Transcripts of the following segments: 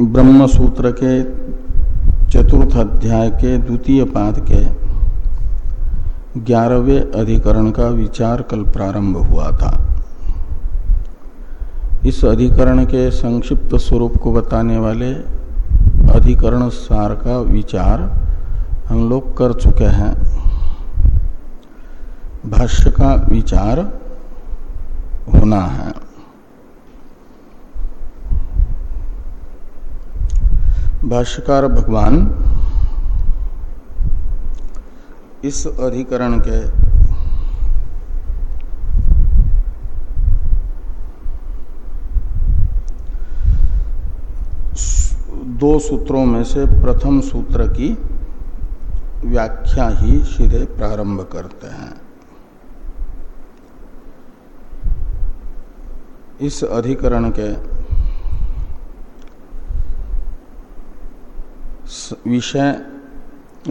ब्रह्म सूत्र के चतुर्थ अध्याय के द्वितीय पाद के ग्यारहवें अधिकरण का विचार कल प्रारंभ हुआ था। इस अधिकरण के संक्षिप्त स्वरूप को बताने वाले अधिकरण सार का विचार हम लोग कर चुके हैं। भाष्य का विचार होना है। भाष्यकार भगवान इस अधिकरण के दो सूत्रों में से प्रथम सूत्र की व्याख्या ही सीधे प्रारंभ करते हैं। इस अधिकरण के विषय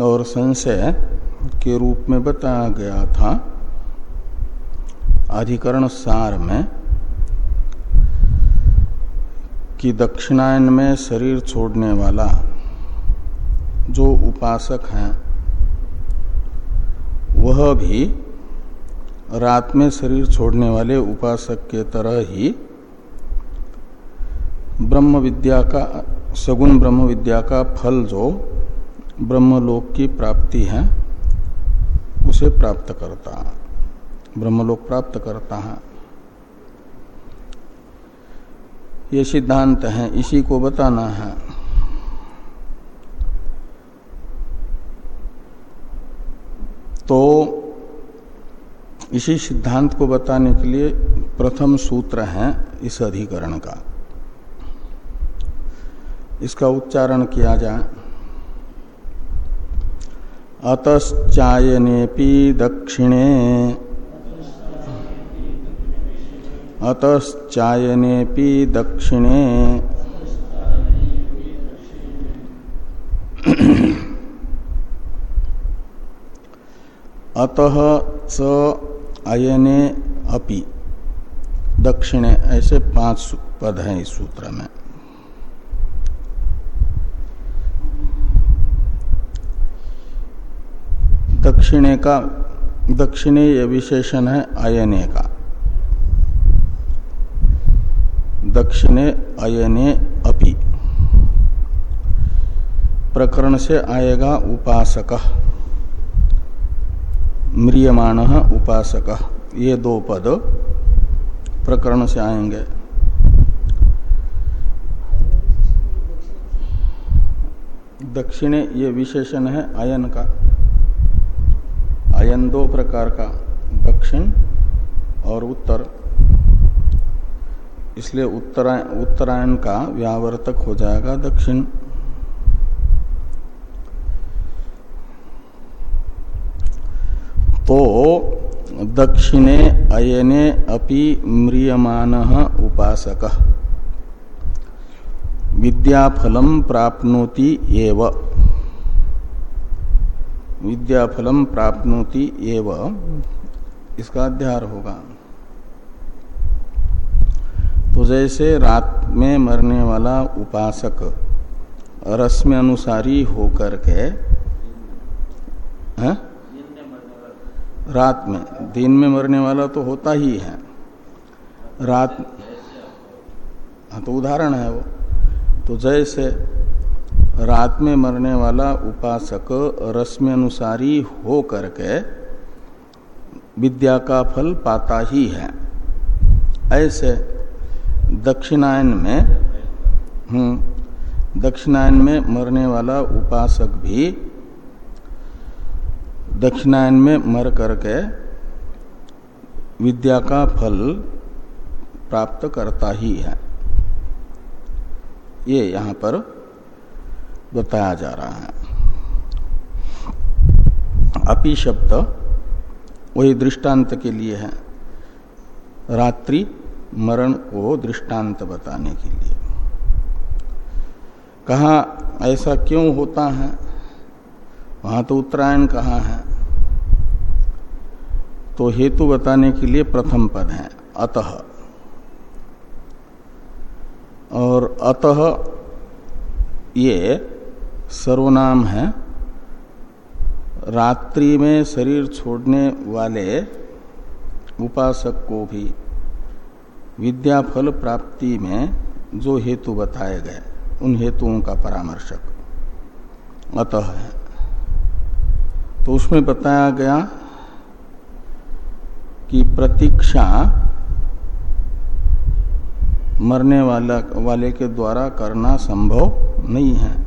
और संशय के रूप में बताया गया था। अधिकरण सार में कि दक्षिणायन में शरीर छोड़ने वाला जो उपासक है, वह भी रात में शरीर छोड़ने वाले उपासक के तरह ही ब्रह्म विद्या का, सगुण ब्रह्म विद्या का फल जो ब्रह्मलोक की प्राप्ति है, उसे प्राप्त करता ब्रह्मलोक प्राप्त करता है। ये सिद्धांत है, इसी को बताना है। तो इसी सिद्धांत को बताने के लिए प्रथम सूत्र है इस अधिकरण का। इसका उच्चारण किया जाए। अतश्चायनेपि दक्षिणे। अतश्चायनेपि दक्षिणे। अतः च अयने अपि। दक्षिणे, ऐसे पाँच पद हैं इस सूत्र में। दक्षिणे का, दक्षिणे यह विशेषण है अयने का। दक्षिणे अयने अपि। प्रकरण से आएगा उपासक। म्रियमाण उपासक। ये दो पद प्रकरण से आएँगे। दक्षिणे ये विशेषण है अयन का। अयन दो प्रकार का, दक्षिण और उत्तर। इसलिए उत्तरायण उत्तरायण का व्यावर्तक हो जाएगा दक्षिण। तो दक्षिणे, अयने अपि म्रियमान उपासक। विद्याफलम प्राप्नोति एव। विद्याफलम प्राप्नोति एव। इसका अध्यार होगा। तो जैसे रात में मरने वाला उपासक रश्मि अनुसारी होकर के, है? रात में। दिन में मरने वाला तो होता ही है। रात हाँ तो उदाहरण है वो। तो जैसे रात में मरने वाला उपासक रश्मि अनुसारी हो करके विद्या का फल पाता ही है। ऐसे दक्षिणायन में हम्म दक्षिणायन में मरने वाला उपासक भी दक्षिणायन में मर करके विद्या का फल प्राप्त करता ही है। ये यहाँ पर बताया जा रहा है। अपि शब्द वही दृष्टांत के लिए है। रात्रि मरण को दृष्टांत बताने के लिए। कहा, ऐसा क्यों होता है? वहाँ तो उत्तरायण कहा है? तो हेतु बताने के लिए प्रथम पद है, अतः। और अतः ये सर्वनाम है। रात्रि में शरीर छोड़ने वाले उपासक को भी विद्या फल प्राप्ति में जो हेतु बताए गए, उन हेतुओं का परामर्शक अतः है। तो उसमें बताया गया कि प्रतीक्षा मरने वाला, वाले के द्वारा करना संभव नहीं है।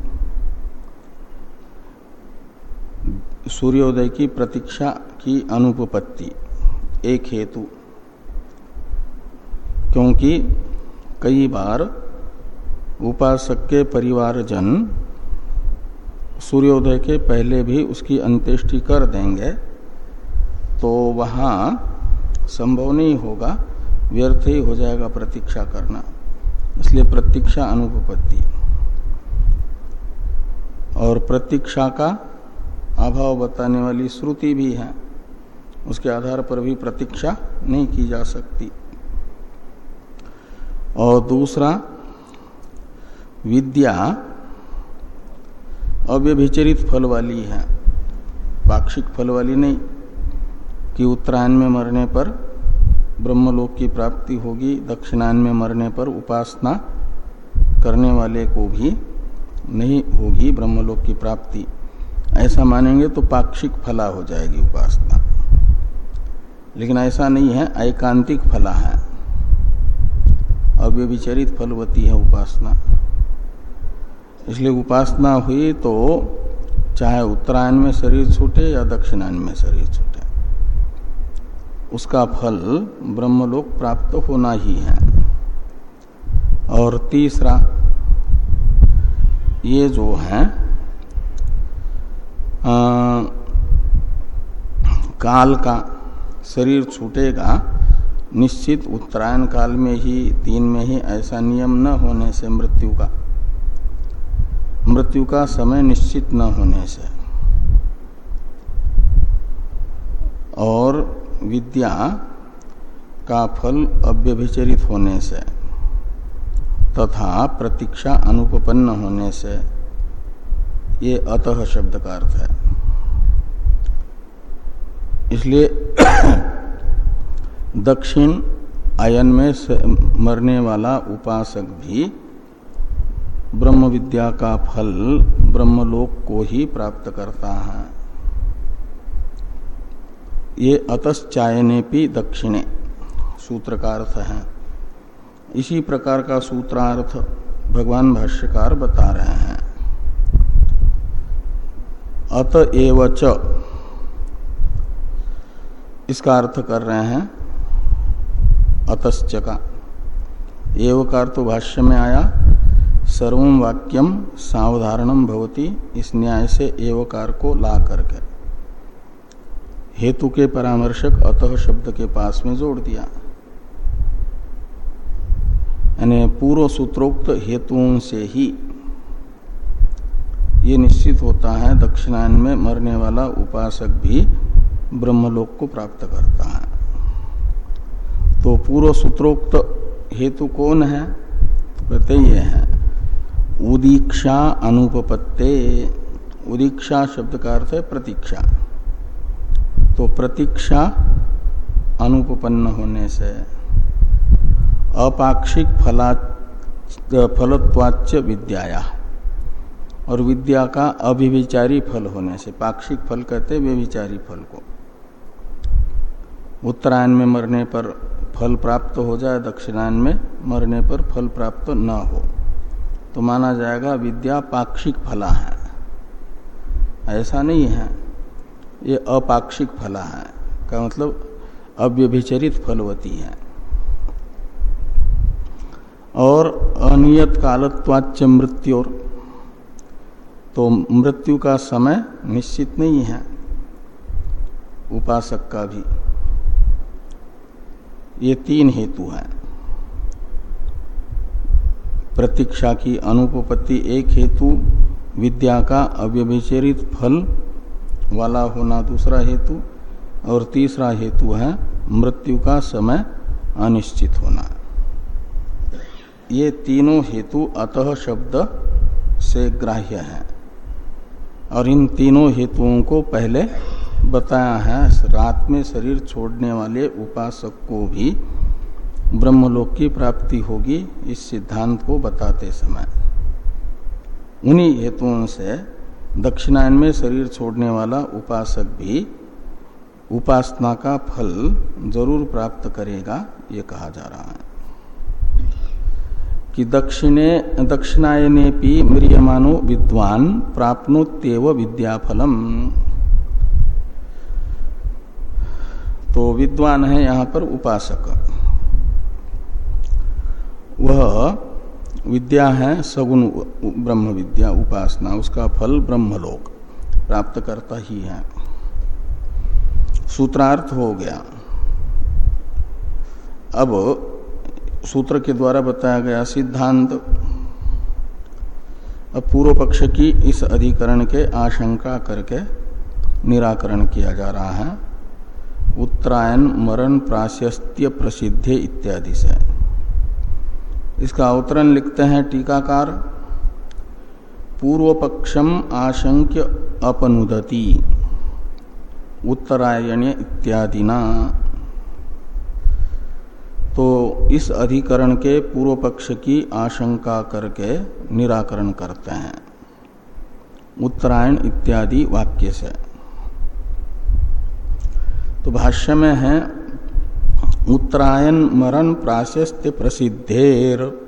सूर्योदय की प्रतीक्षा की अनुपपत्ति, एक हेतु। क्योंकि कई बार उपासक के परिवारजन सूर्योदय के पहले भी उसकी अंत्येष्टि कर देंगे तो वहाँ संभव नहीं होगा, व्यर्थ ही हो जाएगा प्रतीक्षा करना। इसलिए प्रतीक्षा अनुपपत्ति। और प्रतीक्षा का अभाव बताने वाली श्रुति भी है। उसके आधार पर भी प्रतीक्षा नहीं की जा सकती। और दूसरा, विद्या अव्यभिचरित फल वाली है। पाक्षिक फल वाली नहीं, कि उत्तरायण में मरने पर ब्रह्मलोक की प्राप्ति होगी, दक्षिणायन में मरने पर उपासना करने वाले को भी नहीं होगी ब्रह्मलोक की प्राप्ति। ऐसा मानेंगे तो पाक्षिक फला हो जाएगी उपासना। लेकिन ऐसा नहीं है एकांतिक फला है। अव्यभिचरित फलवती है उपासना। इसलिए उपासना हुई तो चाहे उत्तरायण में शरीर छूटे या दक्षिणायन में शरीर छूटे, उसका फल ब्रह्मलोक प्राप्त होना ही है। और तीसरा, ये जो है काल का शरीर छूटेगा, निश्चित उत्तरायण काल में ही, तीन में ही ऐसा नियम न होने से मृत्यु का मृत्यु का समय निश्चित न होने से। और विद्या का फल अव्यभिचरित होने से तथा प्रतीक्षा अनुपन्न होने से ये अतः शब्द का अर्थ है। इसलिए दक्षिण आयन में मरने वाला उपासक भी ब्रह्म विद्या का फल ब्रह्मलोक को ही प्राप्त करता है। ये अतश्चायने भी दक्षिणे, सूत्र का अर्थ है। इसी प्रकार का सूत्रार्थ भगवान भाष्यकार बता रहे हैं। अत एवच इसका अर्थ कर रहे हैं, अतश्च का। एवकार तो भाष्य में आया, सर्व वाक्यम सावधारणम भवती, इस न्याय से एवकार को ला करके। हेतु के परामर्शक अतः शब्द के पास में जोड़ दिया। यानी पूर्व सूत्रोक्त हेतुओं से ही ये निश्चित होता है, दक्षिणायन में मरने वाला उपासक भी ब्रह्मलोक को प्राप्त करता है। तो पूर्व सूत्रोक्त हेतु कौन है? कहते ये है। उदीक्षा अनुपपत्ते। उदीक्षा शब्द का अर्थ है प्रतीक्षा। तो प्रतीक्षा अनुपन्न होने से अपाक्षिक फला फलत्वाच्य विद्याया। और विद्या का अभिविचारी फल होने से, पाक्षिक फल कहते व्यभिचारी फल को। उत्तरायण में मरने पर फल प्राप्त हो जाए दक्षिणायन में मरने पर फल प्राप्त न हो। तो माना जाएगा विद्या पाक्षिक फला है। ऐसा नहीं है। ये अपाक्षिक फला है। का मतलब अव्यभिचरित फलवती है। और अनियत कालत्वाच्य मृत्यु तो मृत्यु का समय निश्चित नहीं है, उपासक का भी। ये तीन हेतु हैं। प्रतीक्षा की अनुपपत्ति एक हेतु, विद्या का अव्यभिचरित फल वाला होना दूसरा हेतु, और तीसरा हेतु है मृत्यु का समय अनिश्चित होना। ये तीनों हेतु अतः शब्द से ग्राह्य है। और इन तीनों हेतुओं को पहले बताया है। रात में शरीर छोड़ने वाले उपासक को भी ब्रह्मलोक की प्राप्ति होगी, इस सिद्धांत को बताते समय। उन्हीं हेतुओं से दक्षिणायन में शरीर छोड़ने वाला उपासक भी उपासना का फल ज़रूर प्राप्त करेगा, ये कहा जा रहा है। कि दक्षिणे दक्षिणायने भी म्रियमानो विद्वान प्राप्नोत्यव विद्याफलम। तो विद्वान है यहाँ पर उपासक। वह विद्या है सगुण ब्रह्म विद्या उपासना, उसका फल ब्रह्मलोक प्राप्त करता ही है। सूत्रार्थ हो गया। अब सूत्र के द्वारा बताया गया सिद्धांत अब पूर्व पक्ष की इस अधिकरण के आशंका करके निराकरण किया जा रहा है। उत्तरायण, मरण प्राशस्त्य प्रसिद्धे इत्यादि से। इसका अवतरण लिखते हैं टीकाकार। पूर्व पक्षम आशंक्य अपनुदती। उत्तरायण इत्यादि इत्यादिना तो इस अधिकरण के पूर्व पक्ष की आशंका करके निराकरण करते हैं। उत्तरायण इत्यादि वाक्य से। तो भाष्य में है, उत्तरायण मरण प्राशस्त्य प्रसिद्धेर,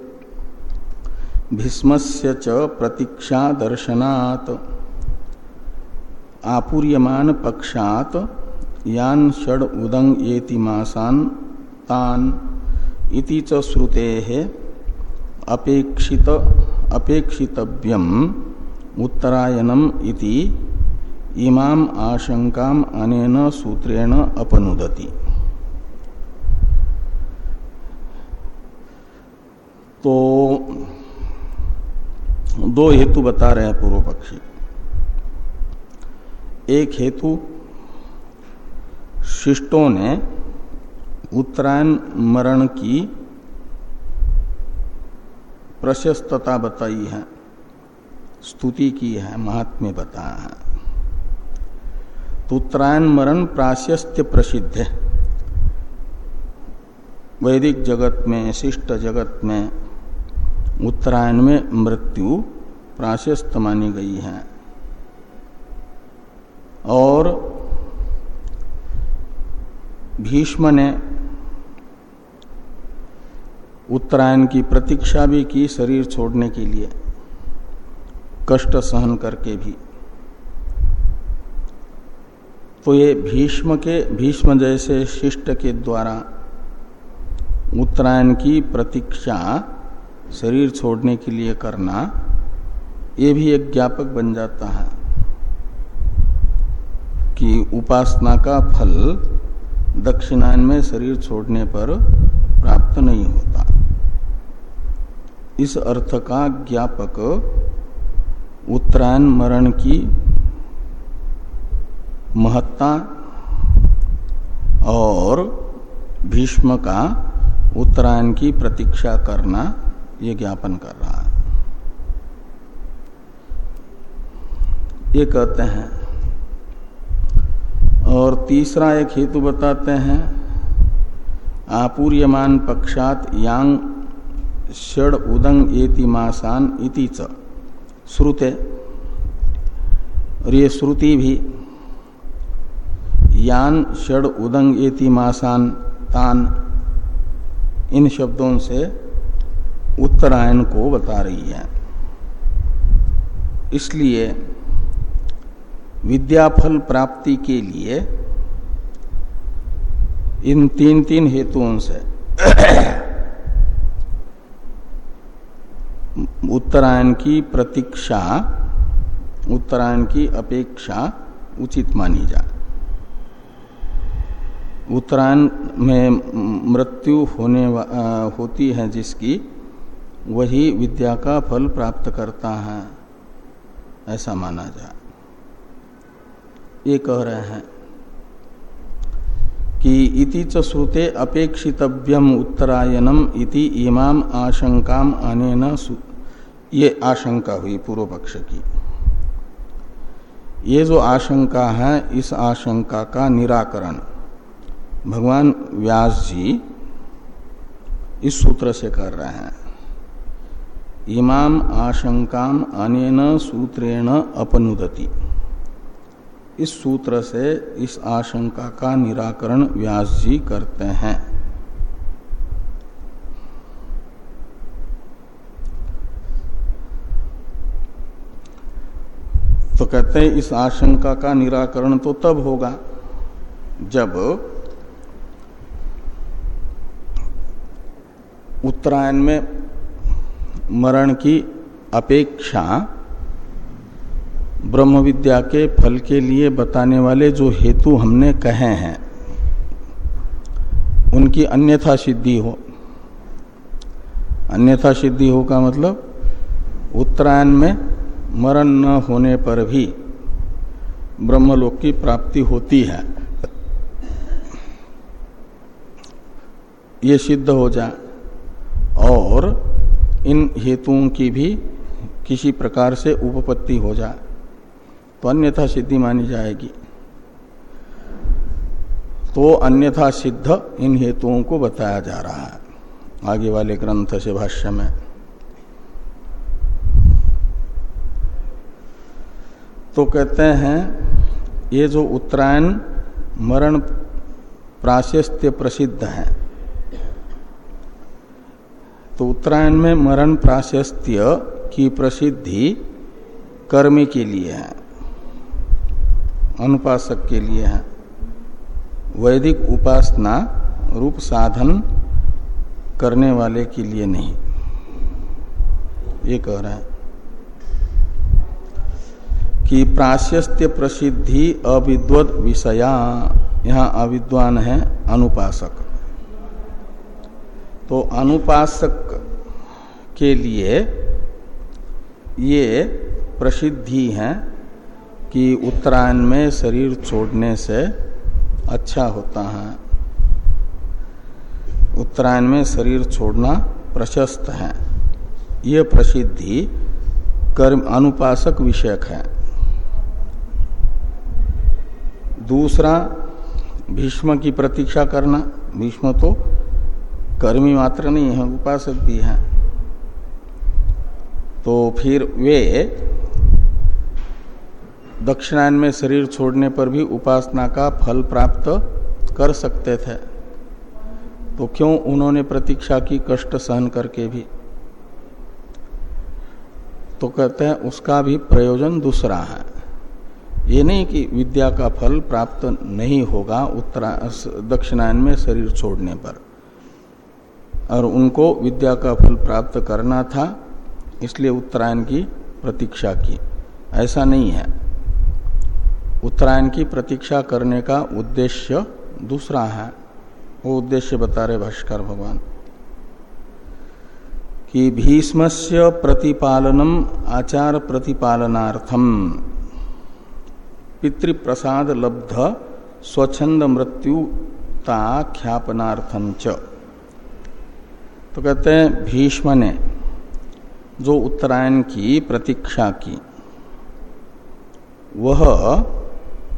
भीष्मस्य च प्रतीक्षा दर्शनात्, आपूर्यमान पक्षात, यान षड उदंग येति मासान तान इति च श्रुते अपेक्षित, अपेक्षितव्यम उत्तरायणम इति इमाम आशंकाम अनेन सूत्रेण अपनुदति। तो दो हेतु बता रहे हैं पूर्व पक्षी। एक हेतु शिष्टों ने उत्तरायण मरण की प्रशस्तता बताई है, स्तुति की है, महात्म्य बताया है। तो उत्तरायण मरण प्राशस्त्य प्रसिद्ध है। वैदिक जगत में, शिष्ट जगत में उत्तरायण में मृत्यु प्राशस्त मानी गई है। और भीष्म ने उत्तरायण की प्रतीक्षा भी की शरीर छोड़ने के लिए, कष्ट सहन करके भी। तो ये भीष्म के, भीष्म जैसे शिष्ट के द्वारा उत्तरायण की प्रतीक्षा शरीर छोड़ने के लिए करना, ये भी एक ज्ञापक बन जाता है कि उपासना का फल दक्षिणायन में शरीर छोड़ने पर प्राप्त नहीं होता। इस अर्थ का ज्ञापक उत्तरायण मरण की महत्ता और भीष्म का उत्तरायण की प्रतीक्षा करना ये ज्ञापन कर रहा है। ये कहते हैं। और तीसरा एक हेतु बताते हैं। आपूर्यमान पक्षात यांग षड उदंग एति मासान इति च। श्रुते। और ये श्रुति भी यान षड उदंग एति मासान तान इन शब्दों से उत्तरायण को बता रही है। इसलिए विद्याफल प्राप्ति के लिए इन तीन तीन हेतुओं से उत्तरायण की प्रतीक्षा, उत्तरायण की अपेक्षा उचित मानी जाए। उत्तरायण में मृत्यु होने होती है जिसकी वही विद्या का फल प्राप्त करता है, ऐसा माना जाए। ये कह रहे हैं कि इति च श्रुते अपेक्षितव्यम उत्तरायणम इति इमाम आशंकाम अनेन ये आशंका हुई पूर्व पक्ष की। ये जो आशंका है, इस आशंका का निराकरण। भगवान व्यास जी इस सूत्र से कर रहे हैं। इमाम आशंकाम अनेन सूत्रेण अपनुदति। इस सूत्र से इस आशंका का निराकरण व्यास जी करते हैं। तो कहते हैं, इस आशंका का निराकरण तो तब होगा जब उत्तरायण में मरण की अपेक्षा ब्रह्म विद्या के फल के लिए बताने वाले जो हेतु हमने कहे हैं, उनकी अन्यथा सिद्धि हो। अन्यथा सिद्धि हो का मतलब उत्तरायण में मरण न होने पर भी ब्रह्मलोक की प्राप्ति होती है। ये सिद्ध हो जाए और इन हेतुओं की भी किसी प्रकार से उपपत्ति हो जाए तो अन्यथा सिद्धि मानी जाएगी। तो अन्यथा सिद्ध इन हेतुओं को बताया जा रहा है। आगे वाले ग्रंथ से भाष्य में। तो कहते हैं, ये जो उत्तरायण मरण प्राशस्त्य प्रसिद्ध है। तो उत्तरायण में मरण प्राशस्त्य की प्रसिद्धि कर्मी के लिए है, अनुपासक के लिए है। वैदिक उपासना रूप साधन करने वाले के लिए नहीं। ये कह रहे हैं। कि प्राशस्त्य प्रसिद्धि अविद्वत विषया। यहाँ अविद्वान है, अनुपासक। तो अनुपासक के लिए ये प्रसिद्धि है कि उत्तरायण में शरीर छोड़ने से अच्छा होता है। उत्तरायण में शरीर छोड़ना प्रशस्त है। ये प्रसिद्धि कर्म अनुपासक विषयक है। दूसरा, भीष्म की प्रतीक्षा करना। भीष्म तो कर्मी मात्र नहीं है, उपासक भी है। तो फिर वे दक्षिणायन में शरीर छोड़ने पर भी उपासना का फल प्राप्त कर सकते थे। तो क्यों उन्होंने प्रतीक्षा की कष्ट सहन करके भी? तो कहते हैं, उसका भी प्रयोजन दूसरा है। ये नहीं कि विद्या का फल प्राप्त नहीं होगा उत्तरा दक्षिणायन में शरीर छोड़ने पर। और उनको विद्या का फल प्राप्त करना था, इसलिए उत्तरायण की प्रतीक्षा की। ऐसा नहीं है। उत्तरायण की प्रतीक्षा करने का उद्देश्य दूसरा है। वो उद्देश्य बता रहे भाष्कर भगवान कि भीष्म प्रतिपालनम आचार प्रतिपालनार्थम। पितृप्रसाद लब्ध स्वच्छंद मृत्युता ख्यापनार्थम च। तो कहते हैं भीष्म ने जो उत्तरायण की प्रतीक्षा की वह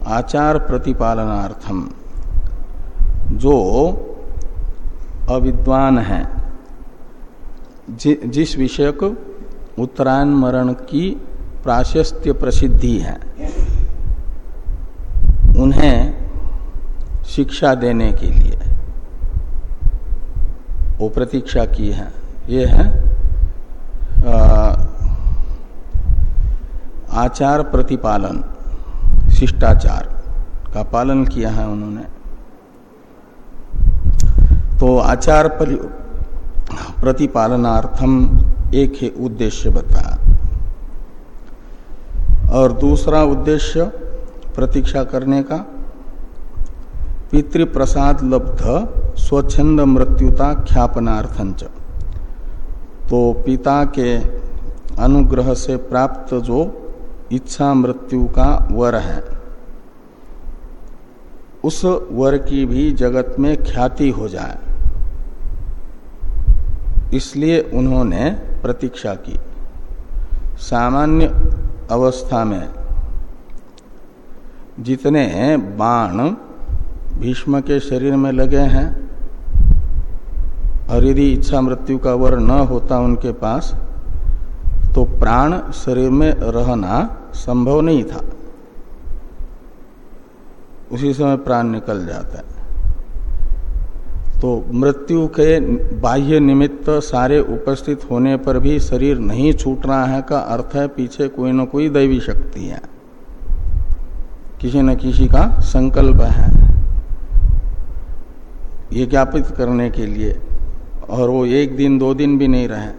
आचार प्रतिपालनार्थम जो अविद्वान है जि, जिस विषयक उत्तरायण मरण की प्राशस्त्य प्रसिद्धि है। उन्हें शिक्षा देने के लिए। वो प्रतीक्षा की है। ये है आचार प्रतिपालन, शिष्टाचार का पालन किया है उन्होंने। तो आचार प्रतिपालनार्थम एक ही उद्देश्य बताया। और दूसरा उद्देश्य प्रतीक्षा करने का। पितृप्रसाद लब्ध, स्वच्छंद मृत्युता ख्यापनार्थंच तो पिता के अनुग्रह से प्राप्त जो इच्छा मृत्यु का वर है, उस वर की भी जगत में ख्याति हो जाए। इसलिए उन्होंने प्रतीक्षा की। सामान्य अवस्था में जितने बाण भीष्म के शरीर में लगे हैं, और यदि इच्छा मृत्यु का वर न होता उनके पास तो प्राण शरीर में रहना संभव नहीं था। उसी समय प्राण निकल जाता है। तो मृत्यु के बाह्य निमित्त सारे उपस्थित होने पर भी शरीर नहीं छूट रहा है का अर्थ है, पीछे कोई न कोई दैवी शक्ति है। किसी न किसी का संकल्प है। ये ज्ञापित करने के लिए, और वो एक दिन, दो दिन भी नहीं रहे।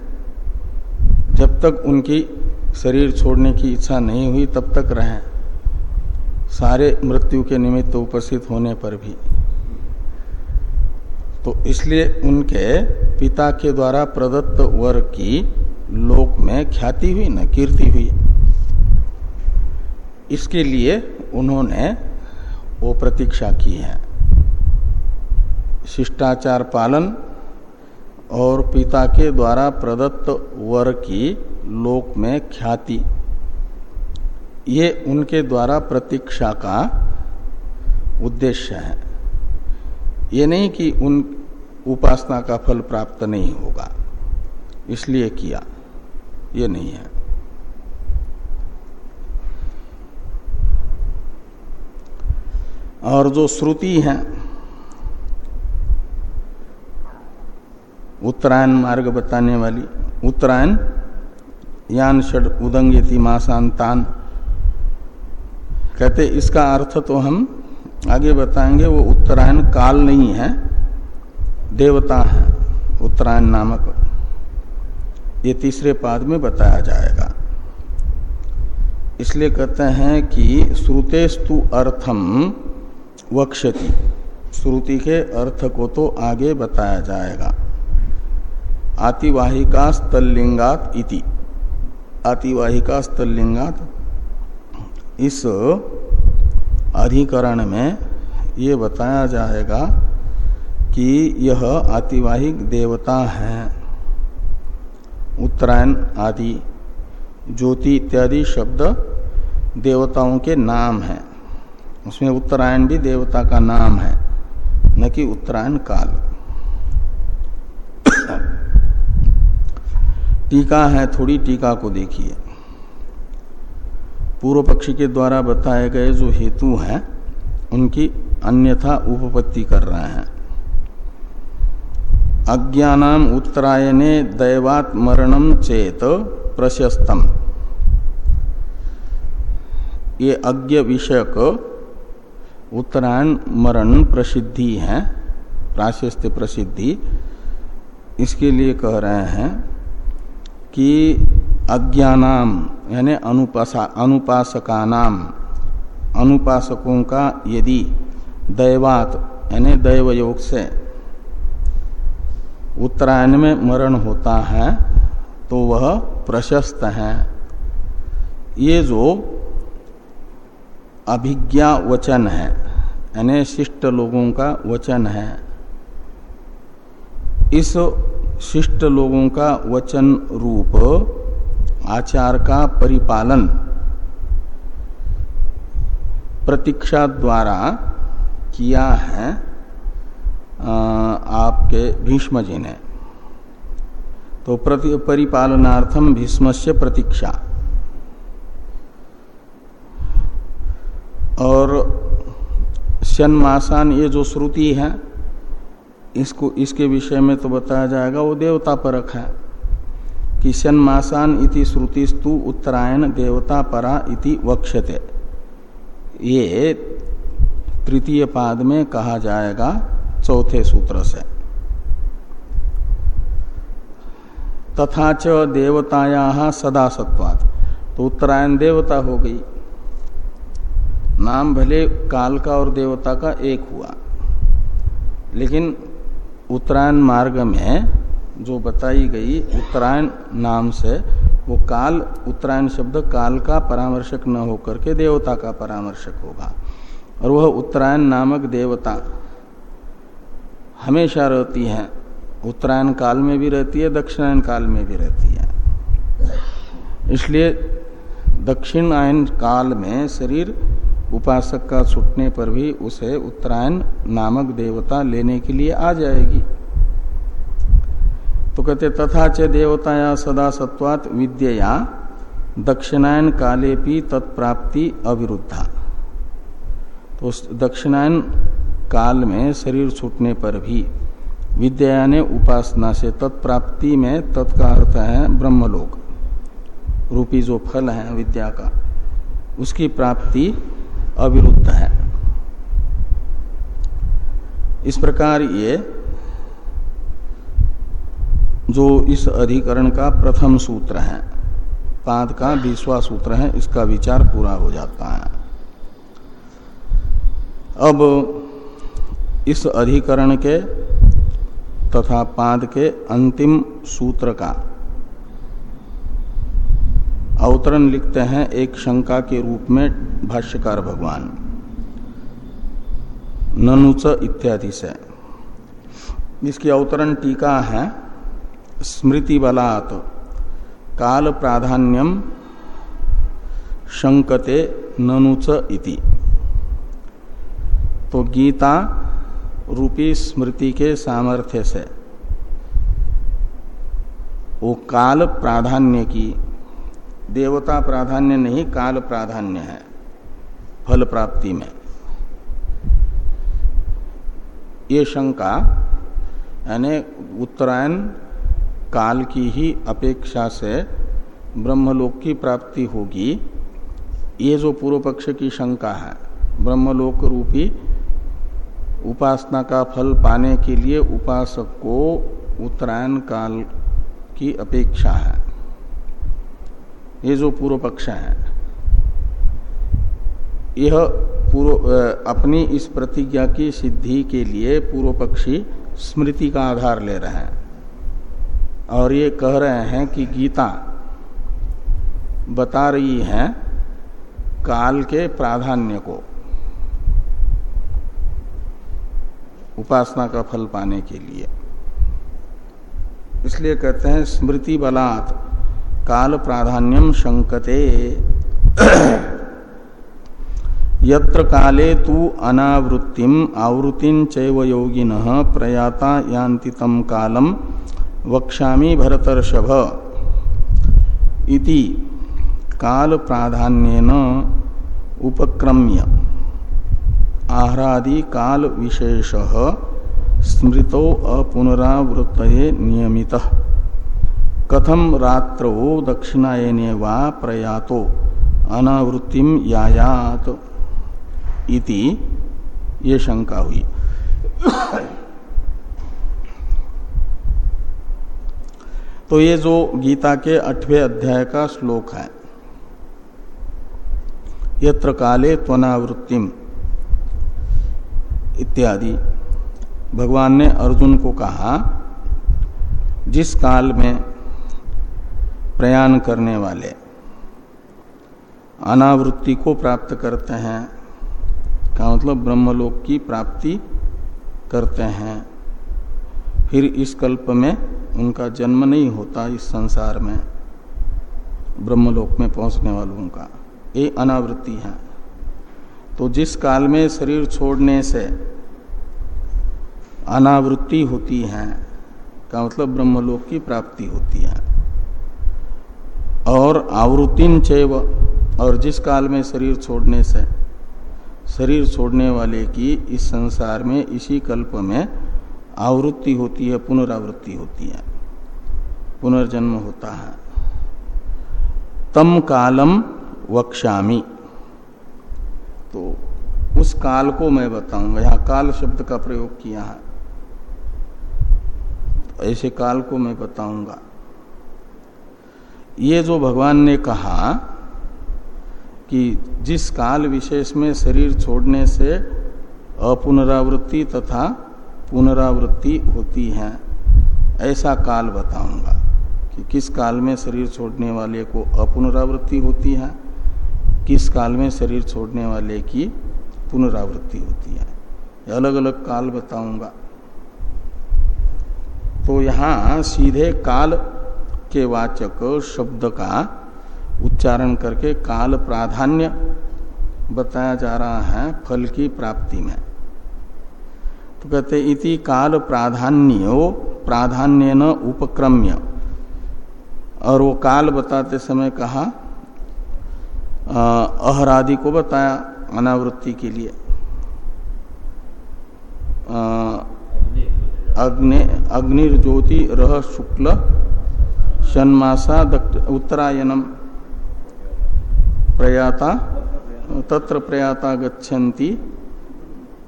जब तक उनकी शरीर छोड़ने की इच्छा नहीं हुई, तब तक रहे। सारे मृत्यु के निमित्त उपस्थित होने पर भी। तो इसलिए उनके पिता के द्वारा प्रदत्त वर की लोक में ख्याति हुई न कीर्ति हुई। इसके लिए उन्होंने वो प्रतीक्षा की है। शिष्टाचार पालन और पिता के द्वारा प्रदत्त वर की लोक में ख्याति, ये उनके द्वारा प्रतीक्षा का उद्देश्य है। ये नहीं कि उन उपासना का फल प्राप्त नहीं होगा, इसलिए किया, ये नहीं है। और जो श्रुति है, उत्तरायण मार्ग बताने वाली, उत्तरायण, यान षड उदंगति मासांतान। कहते, इसका अर्थ तो हम आगे बताएँगे, वो उत्तरायण काल नहीं है, देवता है, उत्तरायण नामक। ये तीसरे पाद में बताया जाएगा। इसलिए कहते हैं कि श्रुतेस्तु अर्थम वक्षति श्रुति के अर्थ को तो आगे बताया जाएगा। आतिवाहिका स्थलिंगात इति। आतिवाहिका स्थलिंगात इस अधिकरण में ये बताया जाएगा कि यह आतिवाहिक देवता है। उत्तरायण आदि, ज्योति इत्यादि शब्द देवताओं के नाम है। उसमें उत्तरायण भी देवता का नाम है, न कि उत्तरायण काल। टीका है, थोड़ी टीका को देखिए। पूर्व पक्षी के द्वारा बताए गए जो हेतु हैं, उनकी अन्यथा उपपत्ति कर रहे हैं। अज्ञानाम उत्तरायणे दैवात मरणम चेत प्रशस्तम। ये अज्ञ विषयक उत्तरायण मरण प्रसिद्धि है, प्राशस्त्य प्रसिद्धि। इसके लिए कह रहे हैं कि अज्ञानाम, यानी अनुपासा अनुपासका नाम अनुपासकों का यदि दैवात, यानी दैव योग से उत्तरायण में मरण होता है तो वह प्रशस्त है। ये जो अभिज्ञा वचन है। यानी शिष्ट लोगों का वचन है। इस शिष्ट लोगों का वचन रूप आचार का परिपालन प्रतीक्षा द्वारा किया है आपके भीष्म जी ने। तो परिपालनार्थम भीष्म से प्रतीक्षा। और शनमासान ये जो श्रुति है, इसको, इसके विषय में तो बताया जाएगा, वो देवता परक है कि शनमासान इति श्रुतिस्तु उत्तरायण देवता परा इति वक्षते ये तृतीय पाद में कहा जाएगा चौथे सूत्र से। तथा च देवताया सदा सत्वात तो उत्तरायण देवता हो गई। नाम भले काल का और देवता का एक हुआ, लेकिन उत्तरायण मार्ग में जो बताई गई उत्तरायण नाम से, वो काल, उत्तरायण शब्द काल का परामर्शक न होकर के देवता का परामर्शक होगा। और वह उत्तरायण नामक देवता हमेशा रहती है। उत्तरायण काल में भी रहती है दक्षिणायन काल में भी रहती है। इसलिए दक्षिणायन काल में शरीर उपासक का छूटने पर भी उसे उत्तरायण नामक देवता लेने के लिए आ जाएगी। तो कहते, तथा च देवताया सदा सत्वात विद्या दक्षिणायन काले भी तत्प्राप्ति अविरुद्धा। तो दक्षिणायन काल में शरीर छूटने पर भी विद्या ने उपासना से तत्प्राप्ति में तत्का अर्थ है ब्रह्मलोक, रूपी जो फल है विद्या का, उसकी प्राप्ति अविरुद्ध है। इस प्रकार ये जो इस अधिकरण का प्रथम सूत्र है, पाद का बीसवा सूत्र है, इसका विचार पूरा हो जाता है। अब इस अधिकरण के तथा पाद के अंतिम सूत्र का अवतरण लिखते हैं एक शंका के रूप में भाष्यकार भगवान। ननुच इत्यादि से। इसकी अवतरण टीका है स्मृति बलात् काल प्राधान्यम शंकते ननुच इति। तो गीता रूपी स्मृति के सामर्थ्य से वो काल प्राधान्य की देवता प्राधान्य नहीं, काल प्राधान्य है, फल प्राप्ति में। ये शंका, यानी उत्तरायण काल की ही अपेक्षा से ब्रह्मलोक की प्राप्ति होगी। ये जो पूर्व पक्ष की शंका है, ब्रह्मलोक रूपी उपासना का फल पाने के लिए उपासक को उत्तरायण काल की अपेक्षा है। ये जो पूर्व पक्ष है, यह पूर्व अपनी इस प्रतिज्ञा की सिद्धि के लिए पूर्व पक्षी स्मृति का आधार ले रहे हैं। और ये कह रहे हैं कि गीता बता रही है काल के प्राधान्य को, उपासना का फल पाने के लिए। इसलिए कहते हैं स्मृति बलात् काल प्राधान्यम शंकते। यत्र काले तु अनावृत्तिम आवृत्तिं चैव योगिन, प्रयाता यान्ति तम कालम वक्षामी भरतर्षभ। इति काल प्राधान्यन उपक्रम्य। आहरादि काल विशेष, स्मृतो अपुनरावृत नियमित। कथम रात्रो दक्षिणायने वा प्रयातो? अनावृत्तिम यायात। इति ये शंका हुई। तो ये जो गीता के अठवें अध्याय का श्लोक है, यत्र काले त्वनावृत्तिम इत्यादि, भगवान ने अर्जुन को कहा, जिस काल में प्रयाण करने वाले अनावृत्ति को प्राप्त करते हैं, का मतलब ब्रह्मलोक की प्राप्ति करते हैं। फिर इस कल्प में उनका जन्म नहीं होता इस संसार में, ब्रह्मलोक में पहुँचने वालों का। ये अनावृत्ति है। तो जिस काल में शरीर छोड़ने से अनावृत्ति होती है, का मतलब ब्रह्मलोक की प्राप्ति होती है। और आवृत्तिन चैव, और जिस काल में शरीर छोड़ने से, शरीर छोड़ने वाले की इस संसार में इसी कल्प में आवृत्ति होती है, पुनरावृत्ति होती है, पुनर्जन्म होता है। तम कालम वक्षामी तो उस काल को मैं बताऊँगा, यहाँ काल शब्द का प्रयोग किया है। ऐसे काल को मैं बताऊँगा। ये जो भगवान ने कहा कि जिस काल विशेष में शरीर छोड़ने से अपुनरावृत्ति तथा पुनरावृत्ति होती है, ऐसा काल बताऊँगा कि किस काल में शरीर छोड़ने वाले को अपुनरावृत्ति होती है, किस काल में शरीर छोड़ने वाले की पुनरावृत्ति होती है। अलग अलग काल बताऊँगा। तो यहाँ सीधे काल के वाचक शब्द का उच्चारण करके काल प्राधान्य बताया जा रहा है फल की प्राप्ति में। तो कहते, इति काल प्राधान्यो प्राधान्य न उपक्रम्य। और वो काल बताते समय कहा अहरादि को बताया अनावृत्ति के लिए। अग्नि, अग्निर्ज्योति रह शुक्ल शनमासा उत्तरायणम प्रयाता, तत्र प्रयाता गच्छन्ति।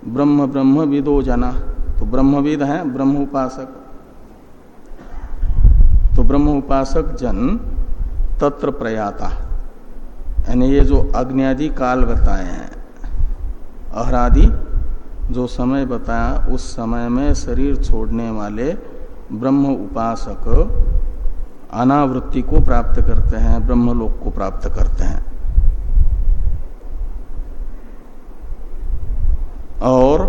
ब्रह्म ब्रह्म विदो जना। तो ब्रह्मविद है, ब्रह्म उपासक। तो ब्रह्म उपासक जन तत्र प्रयाता। यानी ये जो अग्नि काल बताए हैं, अहरादि, जो समय बताया, उस समय में शरीर छोड़ने वाले ब्रह्म उपासक अनावृत्ति को प्राप्त करते हैं, ब्रह्मलोक को प्राप्त करते हैं। और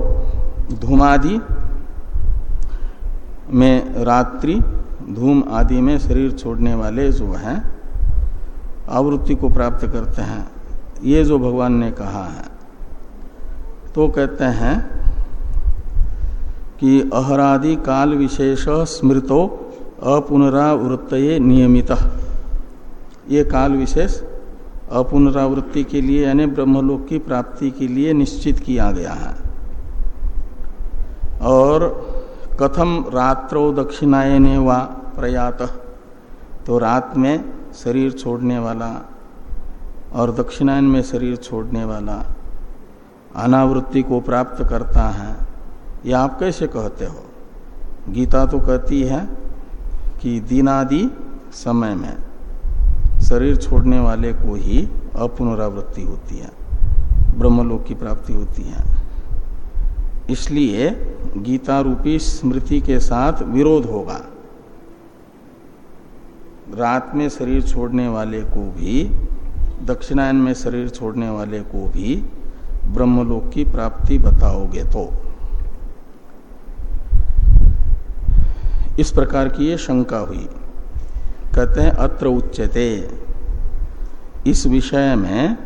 धूमादि में रात्रि, धूम आदि में शरीर छोड़ने वाले जो हैं, आवृत्ति को प्राप्त करते हैं। ये जो भगवान ने कहा है तो कहते हैं कि अहरादि काल विशेष स्मृतो अपुनरावृत्त नियमित। ये काल विशेष अपुनरावृत्ति के लिए यानी ब्रह्मलोक की प्राप्ति के लिए निश्चित किया गया है। और कथम रात्रो दक्षिणायने वा प्रयात। तो रात में शरीर छोड़ने वाला और दक्षिणायन में शरीर छोड़ने वाला अनावृत्ति को प्राप्त करता है। यह आप कैसे कहते हो? गीता तो कहती है कि दिनादि समय में शरीर छोड़ने वाले को ही अपुनरावृत्ति होती है, ब्रह्मलोक की प्राप्ति होती है। इसलिए गीता रूपी स्मृति के साथ विरोध होगा। रात में शरीर छोड़ने वाले को भी, दक्षिणायन में शरीर छोड़ने वाले को भी ब्रह्मलोक की प्राप्ति बताओगे तो। इस प्रकार की ये शंका हुई। कहते हैं, अत्र उच्चते इस विषय में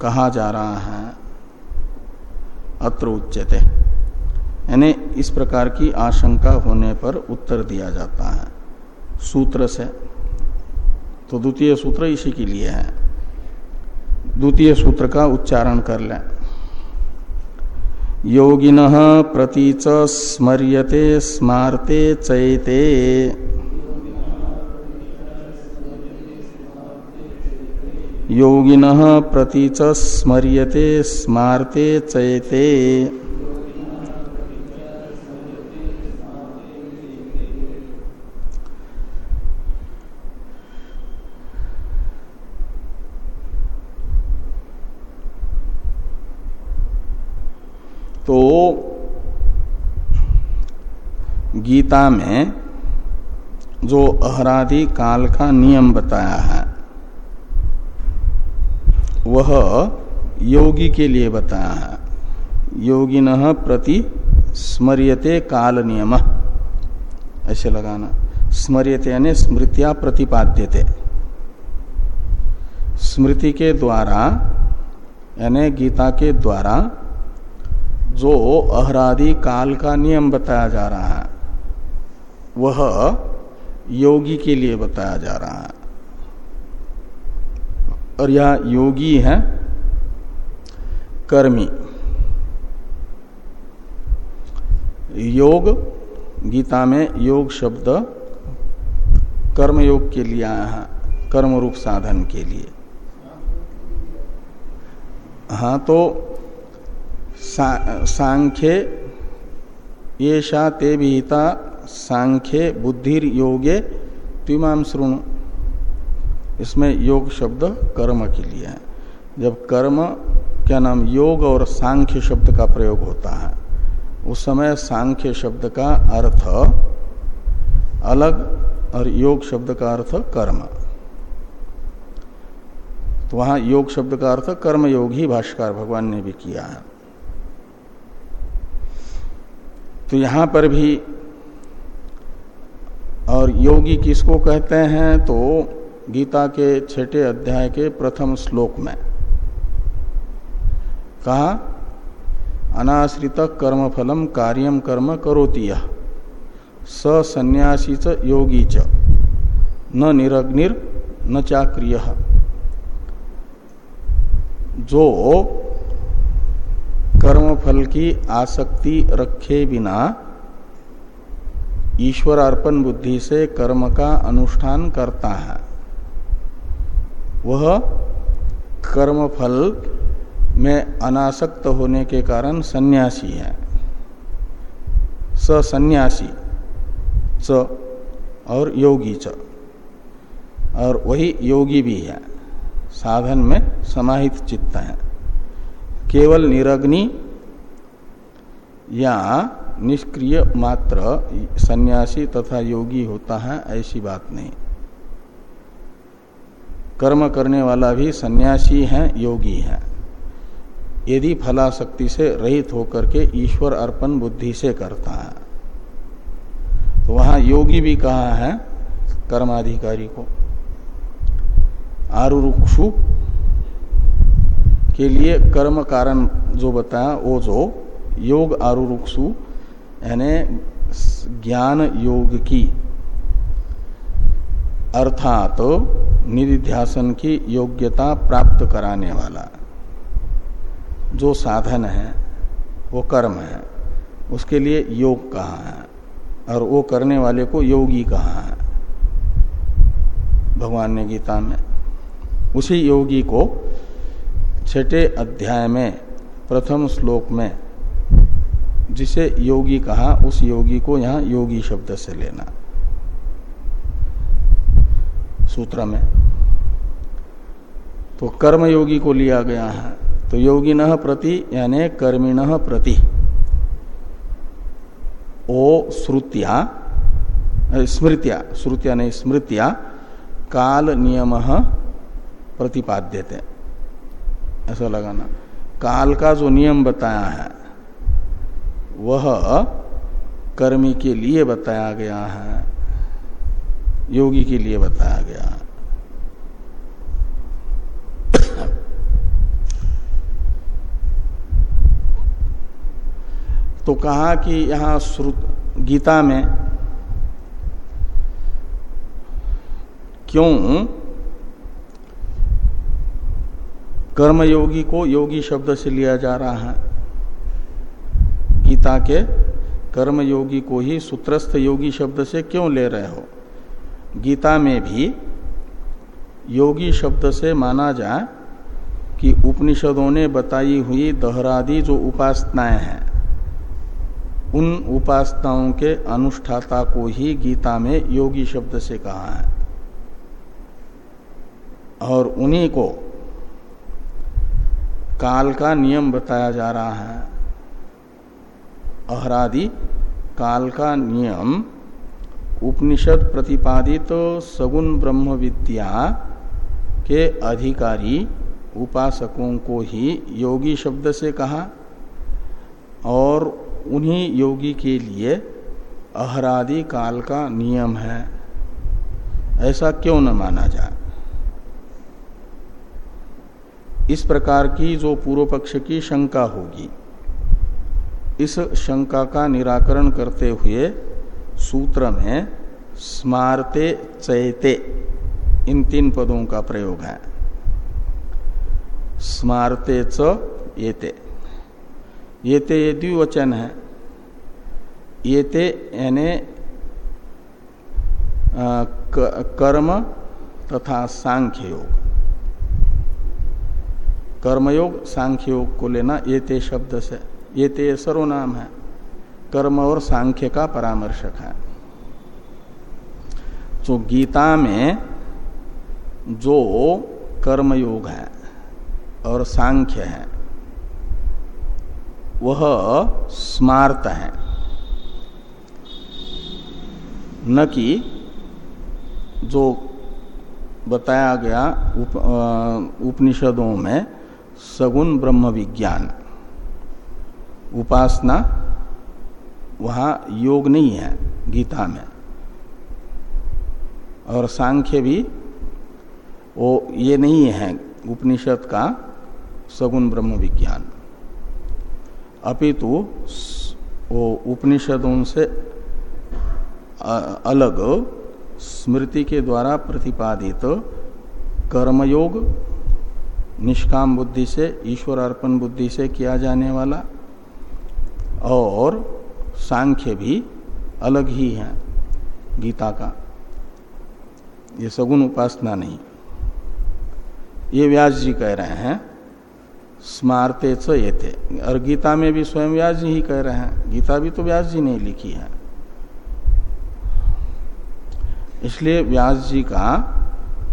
कहा जा रहा है, अत्र उच्चते यानी इस प्रकार की आशंका होने पर उत्तर दिया जाता है, सूत्र से। तो द्वितीय सूत्र इसी के लिए है। द्वितीय सूत्र का उच्चारण कर लें। योगिन प्रतीच स्मर्यते स्मारते चैते। योगिन प्रतीच स्मर्यते स्मारते चयते तो गीता में जो अहरादि काल का नियम बताया है, वह योगी के लिए बताया है। योगिन प्रति स्मर्यते काल नियम। ऐसे लगाना। स्मर्यते यानी स्मृतिया प्रतिपाद्यते। स्मृति के द्वारा, यानी गीता के द्वारा, जो अहरादि काल का नियम बताया जा रहा है वह योगी के लिए बताया जा रहा है। और यह योगी है कर्मी। योग गीता में योग शब्द कर्म योग के लिए आया है कर्म रूप साधन के लिए। हाँ तो सा, सांख्य ये शा ते विहिता सांख्य बुद्धिर योगे त्विमाम श्रृणु इसमें योग शब्द कर्म के लिए है। जब कर्म, क्या नाम, योग और सांख्य शब्द का प्रयोग होता है, उस समय सांख्य शब्द का अर्थ अलग और योग शब्द का अर्थ कर्म। तो वहाँ योग शब्द का अर्थ कर्म योग ही भाष्कर भगवान ने भी किया है। तो यहाँ पर भी और योगी किसको कहते हैं? तो गीता के छठे अध्याय के प्रथम श्लोक में कहा, अनाश्रित कर्मफलम कार्यम कर्म करोति यह संन्यासी च योगी च। न निरग्निर, न चाक्रिय। जो कर्मफल की आसक्ति रखे बिना ईश्वर अर्पण बुद्धि से कर्म का अनुष्ठान करता है। वह कर्मफल में अनासक्त होने के कारण सन्यासी है। सन्यासी, च और योगी च। और वही योगी भी है। साधन में समाहित चित्त है। केवल निरग्नि या निष्क्रिय मात्र सन्यासी तथा योगी होता है, ऐसी बात नहीं। कर्म करने वाला भी सन्यासी है, योगी है। यदि फलाशक्ति से रहित होकर के ईश्वर अर्पण बुद्धि से करता है। तो वहाँ योगी भी कहा है, कर्माधिकारी को आरुक्षु के लिए कर्म कारण जो बताया, वो जो, योग आरुक्षु यानी ज्ञान योग की, अर्थात तो निधिध्यासन की योग्यता प्राप्त कराने वाला। जो साधन है, वो कर्म है, उसके लिए योग कहा है? और वो करने वाले को योगी कहा है? भगवान ने गीता में उसी योगी को छठे अध्याय में, प्रथम श्लोक में जिसे योगी कहा, उस योगी को यहाँ योगी शब्द से लेना। सूत्र में। तो कर्म योगी को लिया गया है। तो योगिन प्रति, यानी कर्मिण प्रति। ओ श्रुतिया स्मृतिया, श्रुतिया नहीं, स्मृतिया, काल नियम प्रतिपाद्यते। ऐसा लगाना। काल का जो नियम बताया है वह कर्मी के लिए बताया गया है, योगी के लिए बताया गया है। तो कहा कि यहाँ श्रुत गीता में, क्यों कर्मयोगी को योगी शब्द से लिया जा रहा है? गीता के कर्म योगी को ही सूत्रस्थ योगी शब्द से क्यों ले रहे हो? गीता में भी योगी शब्द से माना जाए कि उपनिषदों ने बताई हुई दहरादि जो उपासनाएँ हैं, उन उपासनाओं के अनुष्ठाता को ही गीता में योगी शब्द से कहा है। और उन्हीं को काल का नियम बताया जा रहा है अहरादि काल का नियम, उपनिषद प्रतिपादित सगुण ब्रह्म विद्या के अधिकारी उपासकों को ही योगी शब्द से कहा और उन्हीं योगी के लिए अहरादि काल का नियम है। ऐसा क्यों न माना जाए? इस प्रकार की जो पूर्व पक्ष की शंका होगी। इस शंका का निराकरण करते हुए सूत्र में स्मारते चैते इन तीन पदों का प्रयोग है। स्मारते च येते। येते ये द्विवचन है। येते यानी कर्म तथा सांख्य योग कर्मयोग सांख्य योग को लेना ये शब्द से। ये ते सर्वनाम है। कर्म और सांख्य का परामर्शक है। तो गीता में जो कर्मयोग है और सांख्य है वह स्मार्त है। न कि जो बताया गया उप, उपनिषदों में सगुण ब्रह्म विज्ञान। उपासना, वहाँ योग नहीं है गीता में। और सांख्य भी, वो ये नहीं है उपनिषद का सगुण ब्रह्म विज्ञान। अपितु वो उपनिषदों से अलग स्मृति के द्वारा प्रतिपादित कर्मयोग, निष्काम बुद्धि से, ईश्वर अर्पण बुद्धि से किया जाने वाला और सांख्य भी अलग ही है, गीता का। ये सगुण उपासना नहीं। ये व्यास जी कह रहे हैं, स्मारते च ये थे और गीता में भी स्वयं व्यास जी ही कह रहे हैं। गीता भी तो व्यास जी ने लिखी है। इसलिए व्यास जी का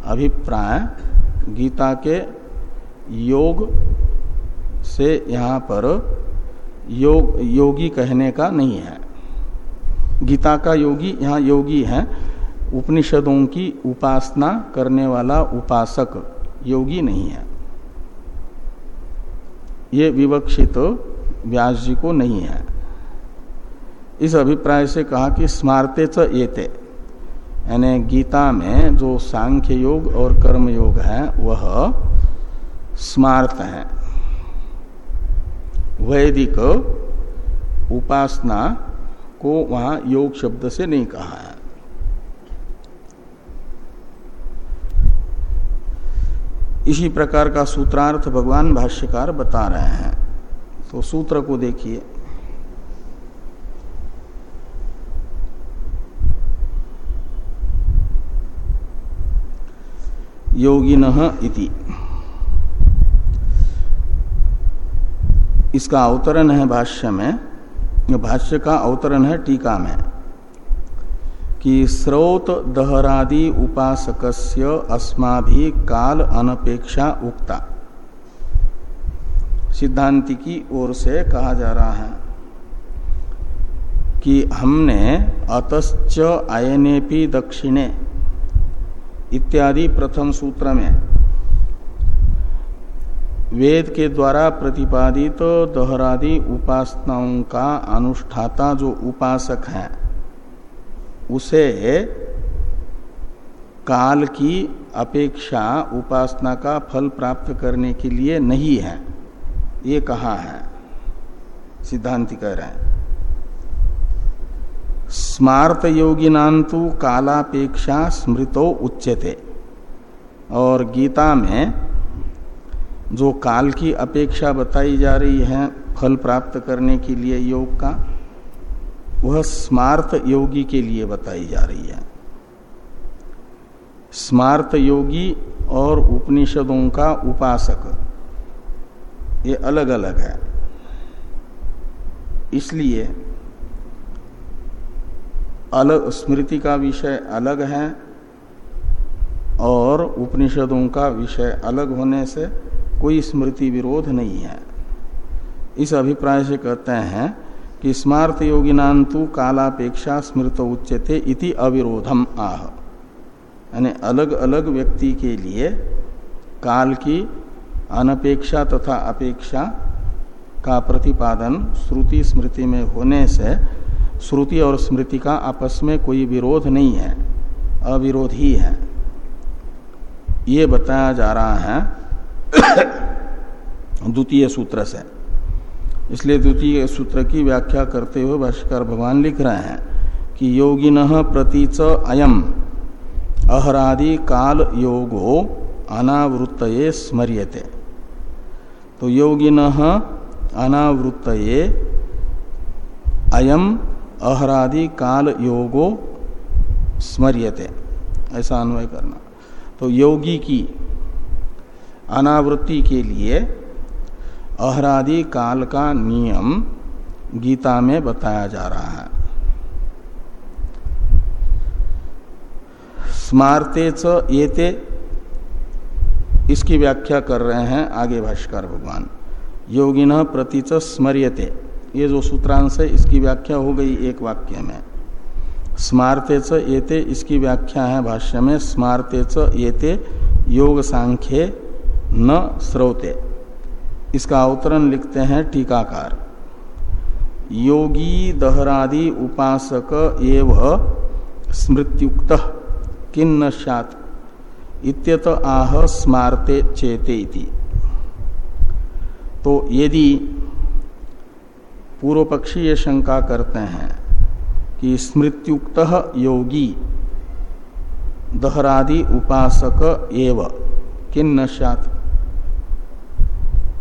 अभिप्राय गीता के योग से यहाँ पर योग, योगी कहने का नहीं है। गीता का योगी, यहाँ योगी है। उपनिषदों की उपासना करने वाला उपासक योगी नहीं है। ये विवक्षित व्यास जी को नहीं है। इस अभिप्राय से कहा कि स्मारते च एते। यानी गीता में जो सांख्य योग और कर्म योग है, वह स्मार्त है। वैदिक उपासना को वहाँ योग शब्द से नहीं कहा है। इसी प्रकार का सूत्रार्थ भगवान भाष्यकार बता रहे हैं। तो सूत्र को देखिए। योगिन इति। इसका अवतरण है भाष्य में भाष्य का अवतरण है टीका में, कि स्रोत दहरादि उपासकस्य अस्माभि काल अनपेक्षा उक्ता। सिद्धांति की ओर से कहा जा रहा है कि हमने अतश्च अयनेपि दक्षिणे इत्यादि प्रथम सूत्र में वेद के द्वारा प्रतिपादित तो दोहरादि उपासनाओं का अनुष्ठाता जो उपासक है, उसे काल की अपेक्षा उपासना का फल प्राप्त करने के लिए नहीं है, ये कहा है, सिद्धांत कह रहे हैं। स्मार्त योगिनांतु कालापेक्षा स्मृतो उच्चते और गीता में जो काल की अपेक्षा बताई जा रही है फल प्राप्त करने के लिए योग का, वह स्मार्त योगी के लिए बताई जा रही है। स्मार्त योगी और उपनिषदों का उपासक, ये अलग अलग है। इसलिए अलग स्मृति का विषय अलग है और उपनिषदों का विषय अलग होने से कोई स्मृति विरोध नहीं है। इस अभिप्राय से कहते हैं कि स्मार्थ योगिनांतु कालापेक्षा स्मृत उच्चते इति अविरोधम आह। यानी अलग अलग व्यक्ति के लिए काल की अनपेक्षा तथा अपेक्षा का प्रतिपादन श्रुति स्मृति में होने से श्रुति और स्मृति का आपस में कोई विरोध नहीं है, अविरोध ही है। ये बताया जा रहा है द्वितीय सूत्र से। इसलिए द्वितीय सूत्र की व्याख्या करते हुए भाष्कर भगवान लिख रहे हैं कि योगिन प्रतीच अयम। अहरादि काल योगो अनावृत स्मर्यते। तो योगिन अनावृत अयम, अहरादि काल योगो स्मर्यते। ऐसा अन्वय करना। तो योगी की अनावृत्ति के लिए अहरादि काल का नियम गीता में बताया जा रहा है। स्मारते येते इसकी व्याख्या कर रहे हैं आगे भाष्कर भगवान। योगिन प्रति च स्मर्यते। ये जो सूत्रांश है, इसकी व्याख्या हो गई एक वाक्य में। स्मारते च येते इसकी व्याख्या है भाष्य में, स्मारते च येते योग सांख्ये न स्रोते इसका अवतरण लिखते हैं टीकाकार। योगी दहरादि उपासक एव स्मृत्युक्त किन्न इत्यत आह स्मारते चेते इति। तो यदि पूर्व पक्षी ये शंका करते हैं कि स्मृत्युक्त योगी दहरादि उपासक एव किन नश्यात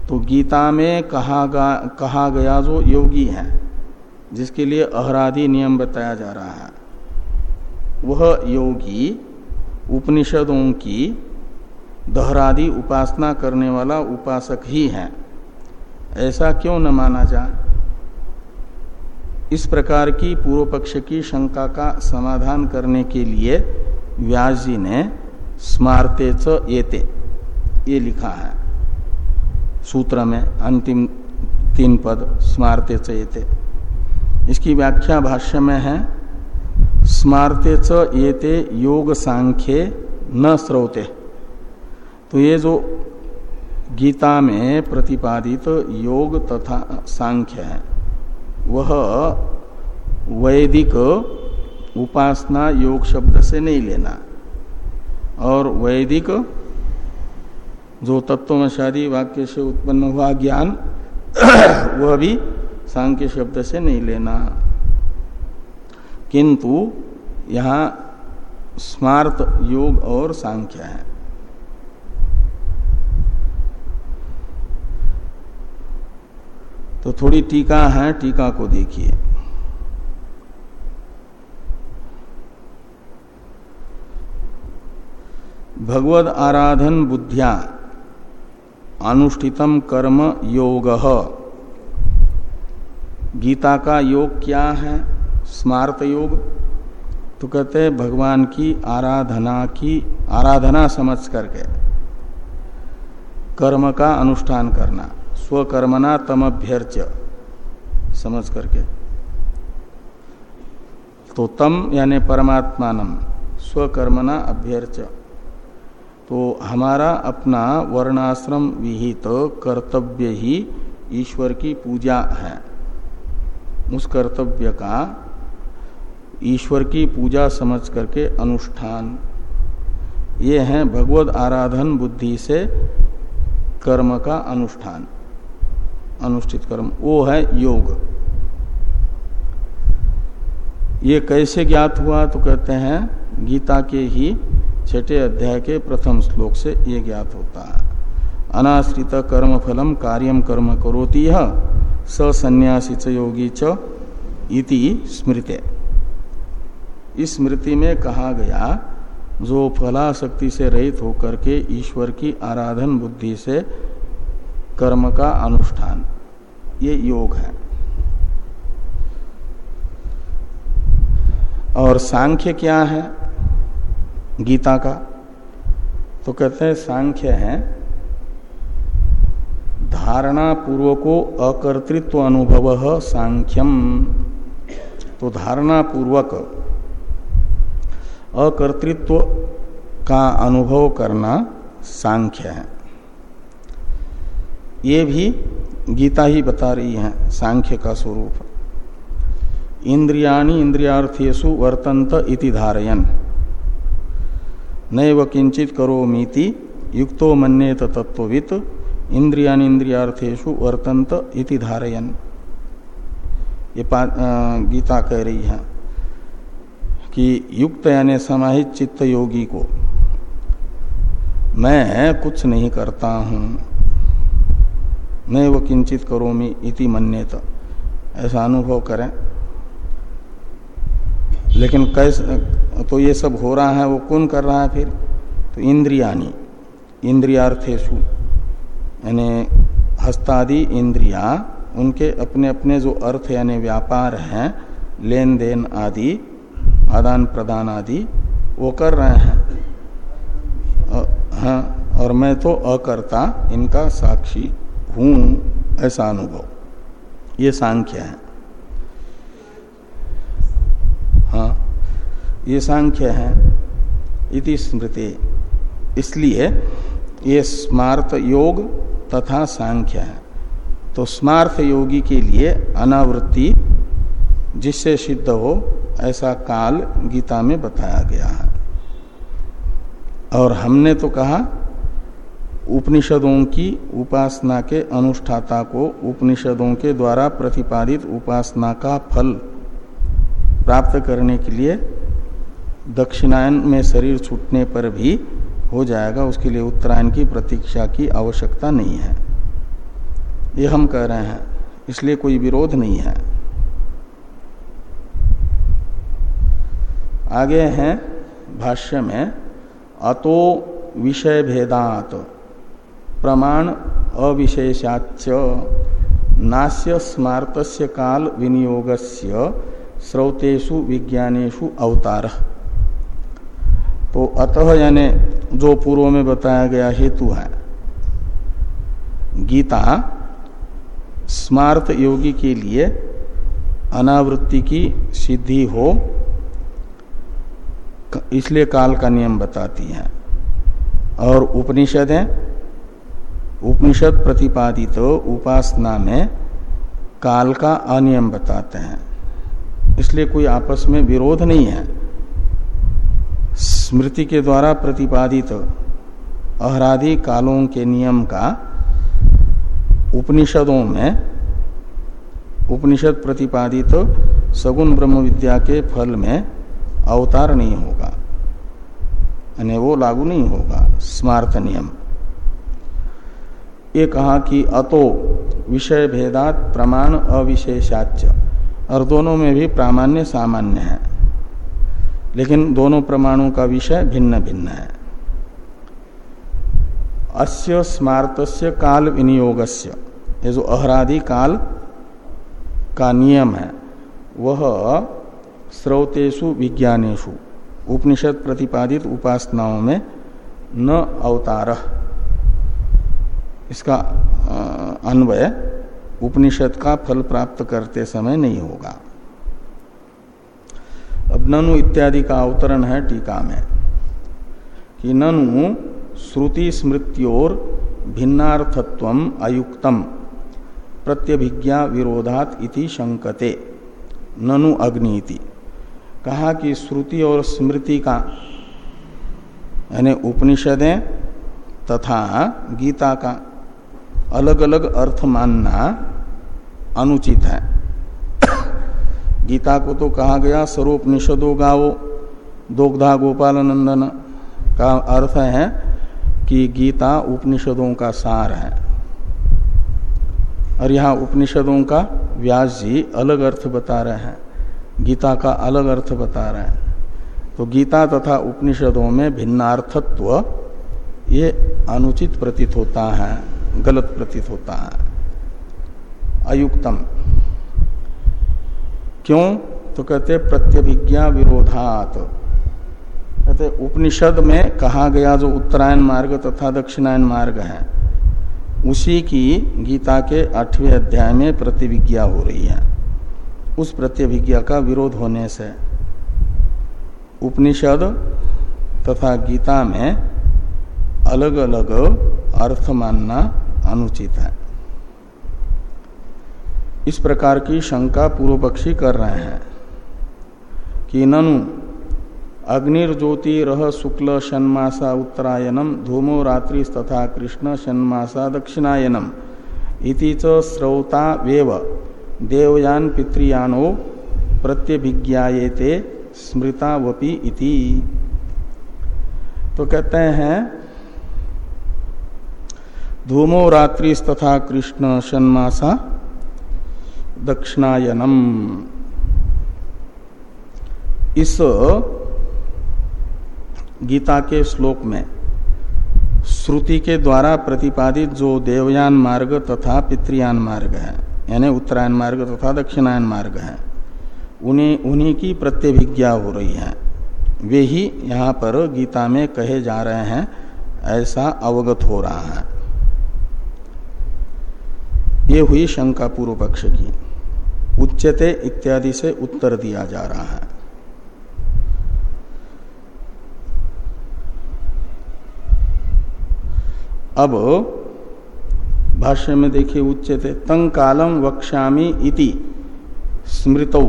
तो गीता में कहा, गा, कहा गया जो योगी है जिसके लिए अहरादि नियम बताया जा रहा है वह योगी उपनिषदों की दहरादि उपासना करने वाला उपासक ही है। ऐसा क्यों न माना जाए? इस प्रकार की पूर्व पक्ष की शंका का समाधान करने के लिए व्यास जी ने स्मारते ये लिखा है। सूत्र में अंतिम तीन पद स्मारते चेते इसकी व्याख्या भाष्य में है, स्मारते च येते योग सांख्ये न स्रोते। तो ये जो गीता में प्रतिपादित योग तथा सांख्य है, वह वैदिक उपासना योग शब्द से नहीं लेना। और वैदिक जो तत्वशादी वाक्य से उत्पन्न हुआ ज्ञान, वह भी सांख्य शब्द से नहीं लेना। किंतु यहाँ स्मार्त योग और सांख्य है। तो थोड़ी टीका है, टीका को देखिए। भगवद आराधन बुद्धिया अनुष्ठितम कर्म योग। गीता का योग क्या है? स्मार्त योग। तो कहते हैं, भगवान की आराधना की, आराधना समझ करके। कर्म का अनुष्ठान करना। स्वकर्मना तमभ्यर्च समझ करके। तो तम यानी परमात्मानम। स्वकर्मना अभ्यर्च तो हमारा अपना वर्णाश्रम विहित कर्तव्य ही ईश्वर की पूजा है। उस कर्तव्य का ईश्वर की पूजा समझ करके अनुष्ठान। ये है भगवत आराधन बुद्धि से कर्म का अनुष्ठान, अनुष्ठित कर्म। वो है योग। ये कैसे ज्ञात हुआ तो कहते हैं गीता के ही छठे अध्याय के प्रथम श्लोक से ये ज्ञात होता है। अनाश्रित कर्म फलम कार्यम कर्म करोती स सन्यासी च योगी च इति स्मृति। इस स्मृति में कहा गया, जो फलाशक्ति से रहित होकर के ईश्वर की आराधन बुद्धि से कर्म का अनुष्ठान, ये योग है। और सांख्य क्या है? गीता का। तो कहते हैं, सांख्य है, धारणा पूर्वको अकर्तृत्व अनुभव सांख्यम। तो धारणा पूर्वक अकर्तृत्व का अनुभव करना सांख्य है। ये भी गीता ही बता रही है, सांख्य का स्वरूप। इंद्रियाणी इंद्रियार्थेशु वर्तंत इति धारयन। नैव किंचित करोमीति युक्तो मन्येत तत्वित इंद्रियाणी इंद्रियार्थेशु वर्तंत इति धारयन। ये गीता कह रही है कि युक्त यानी समाहित चित्त योगी को मैं कुछ नहीं करता हूँ। मैं वो किंचित करोमी इति मन्यत। ऐसा अनुभव करें। लेकिन कैसे तो ये सब हो रहा है, वो कौन कर रहा है फिर? तो इंद्रियानी इंद्रियार्थेशु यानी हस्तादि इंद्रिया, उनके अपने अपने जो अर्थ यानी व्यापार हैं लेन देन आदि, आदान प्रदान आदि, वो कर रहे हैं। हाँ और मैं तो अकर्ता, इनका साक्षी हूँ, ऐसा अनुभव। ये सांख्य है। हाँ ये सांख्य है। इति स्मृति। इसलिए ये स्मार्थ योग तथा सांख्य है। तो स्मार्थ योगी के लिए अनावृत्ति, जिससे सिद्ध हो, ऐसा काल गीता में बताया गया है। और हमने तो कहा, उपनिषदों की उपासना के अनुष्ठाता को उपनिषदों के द्वारा प्रतिपादित उपासना का फल प्राप्त करने के लिए दक्षिणायन में शरीर छूटने पर भी हो जाएगा, उसके लिए उत्तरायण की प्रतीक्षा की आवश्यकता नहीं है। ये हम कह रहे हैं, इसलिए कोई विरोध नहीं है। आगे हैं भाष्य में, अतो विषय भेदात, प्रमाण अविशेषाच नास्य स्मार्तस्य काल विनियोगस्य स्रोतेषु विज्ञानेशु अवतार। तो अतः यानी जो पूर्व में बताया गया हेतु है, गीता स्मार्त योगी के लिए अनावृत्ति की सिद्धि हो इसलिए काल का नियम बताती है। और उपनिषद है, उपनिषद प्रतिपादित उपासना में काल का अनियम बताते हैं। इसलिए कोई आपस में विरोध नहीं है। स्मृति के द्वारा प्रतिपादित अहरादि कालों के नियम का उपनिषदों में उपनिषद प्रतिपादित सगुण ब्रह्म विद्या के फल में अवतार नहीं होगा। यानी वो लागू नहीं होगा, स्मार्त नियम। ये कहा कि अतो विषय भेदात प्रमाण अविशेषाच और दोनों में भी प्रामाण्य सामान्य है। लेकिन दोनों प्रमाणों का विषय भिन्न भिन्न है। अस्य स्मार्तस्य काल विनियोगस्य। ये जो अहरादि काल का नियम है, वह स्रोतेषु विज्ञानेशु उपनिषद प्रतिपादित उपासनाओं में न अवतार। इसका अन्वय उपनिषद का फल प्राप्त करते समय नहीं होगा। अब ननु इत्यादि का अवतरण है टीका में कि ननु श्रुति स्मृत्योर भिन्नार्थत्व अयुक्तम, प्रत्यभिज्ञा विरोधात इति शंकते। ननु अग्निति। कहा कि श्रुति और स्मृति का यानी उपनिषदें तथा गीता का अलग अलग अर्थ मानना अनुचित है। गीता को तो कहा गया स्वरूपनिषदो गावो दोग्धा गोपाल नंदन का अर्थ है कि गीता उपनिषदों का सार है। और यहाँ उपनिषदों का व्यास जी अलग अर्थ बता रहे हैं। गीता का अलग अर्थ बता रहे हैं। तो गीता तथा उपनिषदों में भिन्नार्थत्व ये अनुचित प्रतीत होता है। गलत प्रतीत होता है। अयुक्तम क्यों? तो कहते प्रत्यभिज्ञा विरोधात। कहते उपनिषद में कहा गया जो उत्तरायण मार्ग तथा दक्षिणायन मार्ग है, उसी की गीता के आठवें अध्याय में प्रतिविज्ञा हो रही है। उस प्रत्यभिज्ञा का विरोध होने से उपनिषद तथा गीता में अलग अलग अर्थ मानना अनुचित है। इस प्रकार की शंका पूर्व पक्षी कर रहे हैं कि ननु, अग्निर्ज्योति रह शुक्ल षण्मासा उत्तरायणम धूमो रात्रि तथा कृष्ण षण्मासा दक्षिणायनम इति च स्रौता वेव, देवयान पितृयानो प्रत्यभिज्ञाते स्मृतावपि इति। तो कहते हैं धूमो रात्रि तथा कृष्ण षण्मासा दक्षिणायनम। इस गीता के श्लोक में श्रुति के द्वारा प्रतिपादित जो देवयान मार्ग तथा पितृयान मार्ग है, यानी उत्तरायण मार्ग तथा दक्षिणायन मार्ग है, उन्हें, उन्हीं की प्रत्यभिज्ञा हो रही है। वे ही यहाँ पर गीता में कहे जा रहे हैं, ऐसा अवगत हो रहा है। ये हुई शंका पूर्व पक्ष की। उच्चते इत्यादि से उत्तर दिया जा रहा है। अब भाष्य में देखिए उच्चते तंग कालम वक्ष्यामी इति स्मृतौ।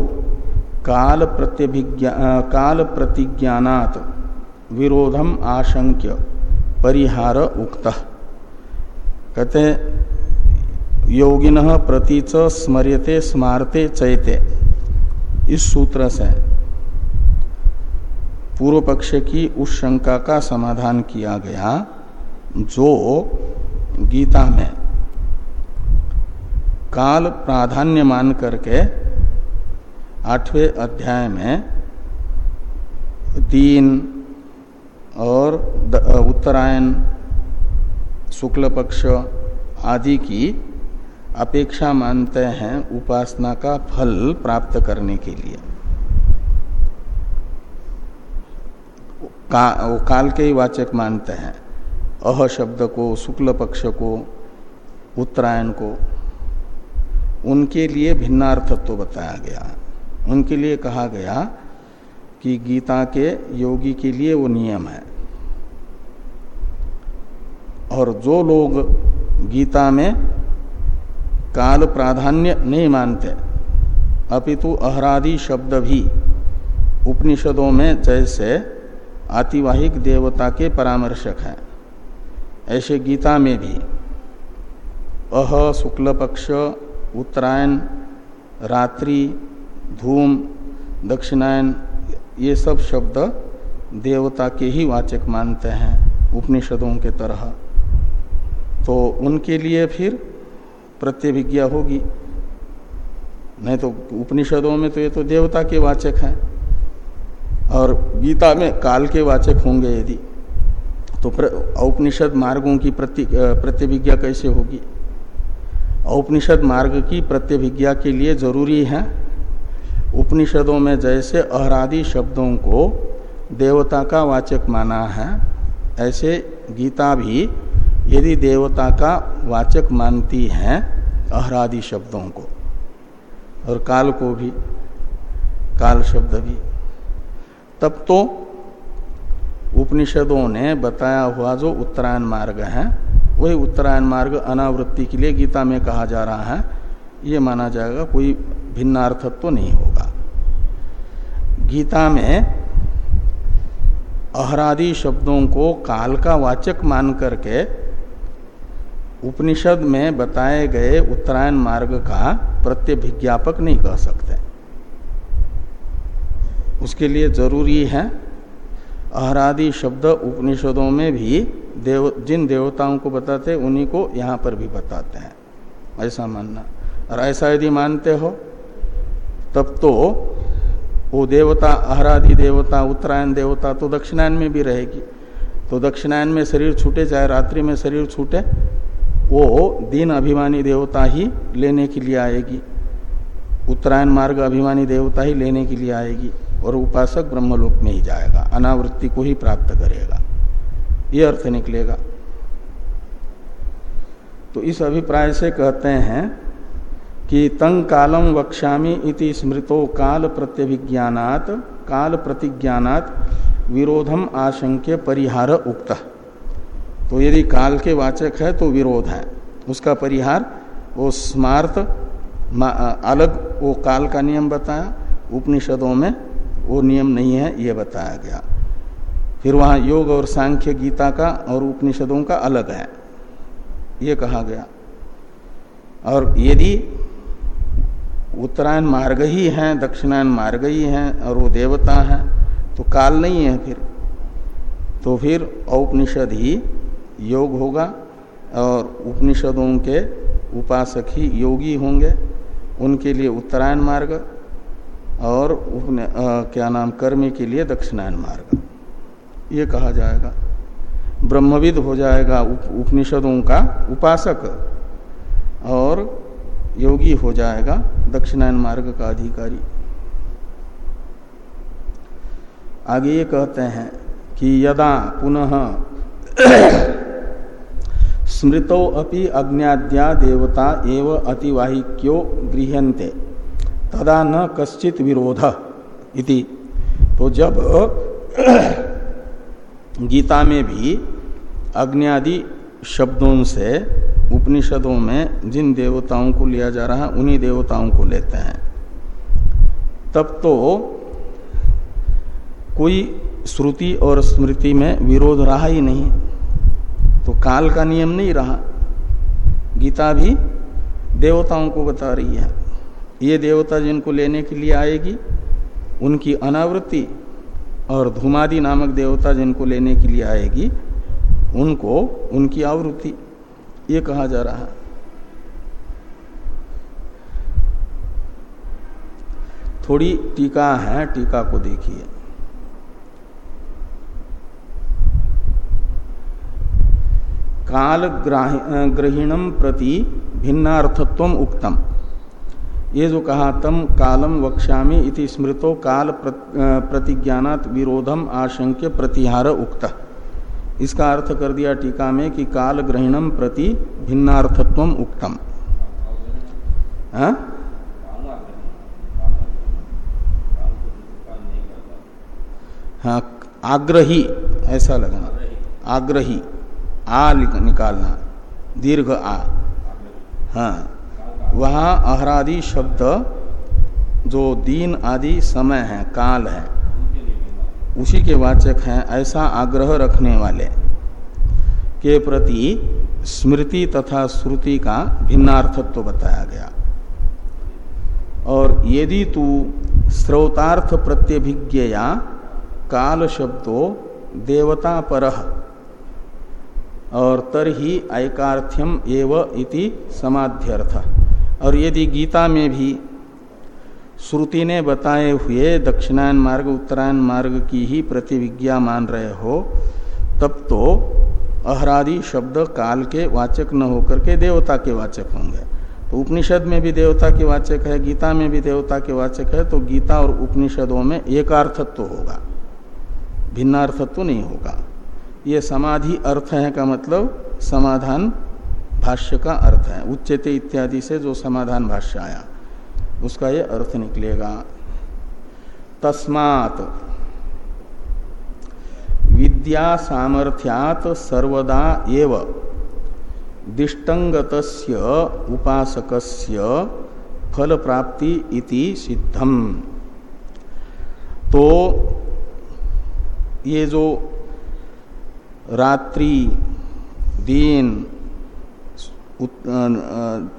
काल प्रत्यभिज्ञा काल प्रतिज्ञात विरोधम आशंक्य परिहार उक्त। कहते योगिन प्रतीच स्मर्यते स्मारते चैते। इस सूत्र से पूर्व पक्ष की उस शंका का समाधान किया गया, जो गीता में काल प्राधान्य मान करके आठवें अध्याय में तीन और उत्तरायण, शुक्ल पक्ष आदि की अपेक्षा मानते हैं उपासना का फल प्राप्त करने के लिए। का, वो काल के ही वाचक मानते हैं। अह शब्द को शुक्ल पक्ष को उत्तरायण को उनके लिए भिन्नार्थत्व बताया गया। उनके लिए कहा गया कि गीता के योगी के लिए वो नियम है। और जो लोग गीता में काल प्राधान्य नहीं मानते। अपितु अहरादि शब्द भी उपनिषदों में जैसे आतिवाहिक देवता के परामर्शक हैं। ऐसे गीता में भी अह शुक्ल पक्ष उत्तरायण, रात्रि, धूम, दक्षिणायन, ये सब शब्द देवता के ही वाचक मानते हैं उपनिषदों के तरह। तो उनके लिए फिर प्रत्यभिज्ञा होगी। नहीं तो उपनिषदों में तो ये तो देवता के वाचक हैं। और गीता में काल के वाचक होंगे यदि। तो औपनिषद मार्गों की प्रति प्रत्यभिज्ञा कैसे होगी? औपनिषद मार्ग की प्रत्यभिज्ञा के लिए ज़रूरी है। उपनिषदों में जैसे अहरादि शब्दों को देवता का वाचक माना है, ऐसे गीता भी यदि देवता का वाचक मानती है, अहरादि शब्दों को, और काल को भी, काल शब्द भी, तब तो उपनिषदों ने बताया हुआ जो उत्तरायण मार्ग है, वही उत्तरायण मार्ग अनावृत्ति के लिए गीता में कहा जा रहा है। ये माना जाएगा कोई भिन्नार्थत्व तो नहीं होगा। गीता में अहरादि शब्दों को काल का वाचक मान करके उपनिषद में बताए गए उत्तरायण मार्ग का प्रत्यभिज्ञापक नहीं कह सकते। उसके लिए ज़रूरी है, अहरादि शब्द उपनिषदों में भी देव, जिन देवताओं को बताते उन्हीं को यहाँ पर भी बताते हैं। ऐसा मानना। और ऐसा यदि मानते हो, तब तो वो देवता, अहरादि देवता, उत्तरायण देवता तो दक्षिणायन में भी रहेगी। तो दक्षिणायन में शरीर छूटे, चाहे रात्रि में शरीर छूटे वो दीन अभिमानी देवता ही लेने के लिए आएगी। उत्तरायण मार्ग अभिमानी देवता ही लेने के लिए आएगी और उपासक ब्रह्मलोक में ही जाएगा, अनावृत्ति को ही प्राप्त करेगा। ये अर्थ निकलेगा। तो इस अभिप्राय से कहते हैं कि तंग कालम वक्ष्यामी इति स्मृतो काल प्रत्यभिज्ञात काल प्रतिज्ञात विरोधम आशंक्य परिहार उक्त। तो यदि काल के वाचक है तो विरोध है। उसका परिहार, वो स्मार्त अलग, वो काल का नियम बताया। उपनिषदों में वो नियम नहीं है, ये बताया गया। फिर वहाँ योग और सांख्य गीता का और उपनिषदों का अलग है। ये कहा गया। और यदि उत्तरायण मार्ग ही है, दक्षिणायन मार्ग ही है, और वो देवता है तो काल नहीं है फिर। तो फिर औपनिषद ही योग होगा और उपनिषदों के उपासक ही योगी होंगे। उनके लिए उत्तरायण मार्ग और उपने, आ, क्या नाम कर्मी के लिए दक्षिणायन मार्ग। ये कहा जाएगा। ब्रह्मविद हो जाएगा उप, उपनिषदों का उपासक और योगी हो जाएगा दक्षिणायन मार्ग का अधिकारी। आगे ये कहते हैं कि यदा पुनः स्मृतो अपि अज्ञाद्या देवता एव अतिवाहिक्यो गृहन्ते तदा न कश्चित विरोध इति। तो जब गीता में भी अग्नि शब्दों से उपनिषदों में जिन देवताओं को लिया जा रहा है, उन्हीं देवताओं को लेते हैं। तब तो कोई श्रुति और स्मृति में विरोध रहा ही नहीं। काल का नियम नहीं रहा। गीता भी देवताओं को बता रही है। ये देवता जिनको लेने के लिए आएगी, उनकी अनावृत्ति और धूमादि नामक देवता जिनको लेने के लिए आएगी, उनको, उनकी आवृत्ति, ये कहा जा रहा है। थोड़ी टीका है, टीका को देखिए। काल ग्रहीणम प्रति भिन्नार्थत्व उक्तम। ये जो कहा तम कालम वक्ष्यामी इति स्मृतो काल प्रतिज्ञात विरोधम आशंक्य प्रतिहार उक्त। इसका अर्थ कर दिया टीका में कि काल ग्रहणम प्रति भिन्नार्थत्व उक्तम। हाँ आग्रही, ऐसा लगना। आग्रही। आ निकालना। दीर्घ आ। हाँ। वहाँ अहरादि शब्द जो दीन आदि समय है, काल है, उसी के वाचक हैं, ऐसा आग्रह रखने वाले के प्रति स्मृति तथा श्रुति का भिन्नार्थत्व बताया गया। और यदि तू स्रोतार्थ प्रत्यभिज्ञया काल शब्दो देवता पर और तरही ऐकार्थ्यम एव इति समाध्यर्थ। और यदि गीता में भी श्रुति ने बताए हुए दक्षिणायन मार्ग उत्तरायण मार्ग की ही प्रतिविज्ञा मान रहे हो, तब तो अहरादि शब्द काल के वाचक न होकर के देवता के वाचक होंगे। तो उपनिषद में भी देवता के वाचक है, गीता में भी देवता के वाचक है तो गीता और उपनिषदों में एकार्थत्व तो होगा, भिन्नार्थत्व तो नहीं होगा। ये समाधि अर्थ है का मतलब समाधान भाष्य का अर्थ है। उच्चते इत्यादि से जो समाधान भाष्य आया, उसका ये अर्थ निकलेगा। तस्मात विद्या सामर्थ्यात सर्वदा एव दिष्टंगत उपासकस्य फल प्राप्ति इति सिद्धम। तो ये जो रात्रि, दिन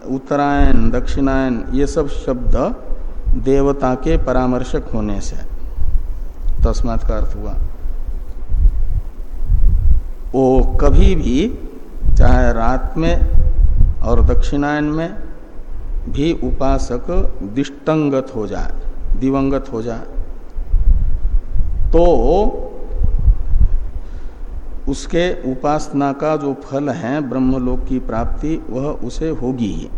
उत्तरायण, दक्षिणायन, ये सब शब्द देवता के परामर्शक होने से। तस्मात का अर्थ हुआ। वो कभी भी, चाहे रात में और दक्षिणायन में भी उपासक दिष्टंगत हो जाए, दिवंगत हो जाए तो उसके उपासना का जो फल है ब्रह्मलोक की प्राप्ति, वह उसे होगी ही।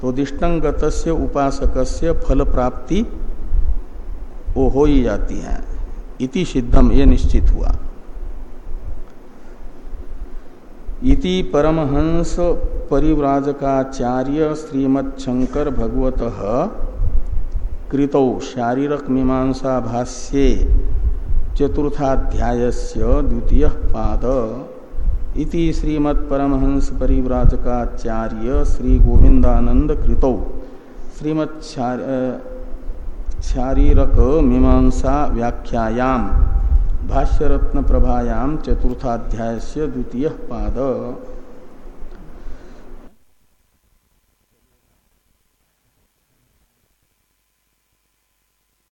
तो दिष्टंगत उपासक फल प्राप्ति, वो हो ही जाती है। इति सिद्धम, ये निश्चित हुआ। इति परमहंस परिव्राजकाचार्य श्रीमच्छंकर भगवत कृतौ शारीरक मीमांसा भाष्ये चतुर्थाध्याय द्वितीय पाद। इति श्रीमत्परमहंस परिव्राजकाचार्य श्री गोविंदानंद कृतौ श्रीमत् शारीरक मीमांसा व्याख्यायाम भाष्यरत्न प्रभायाम चतुर्थाध्याय द्वितीय पाद।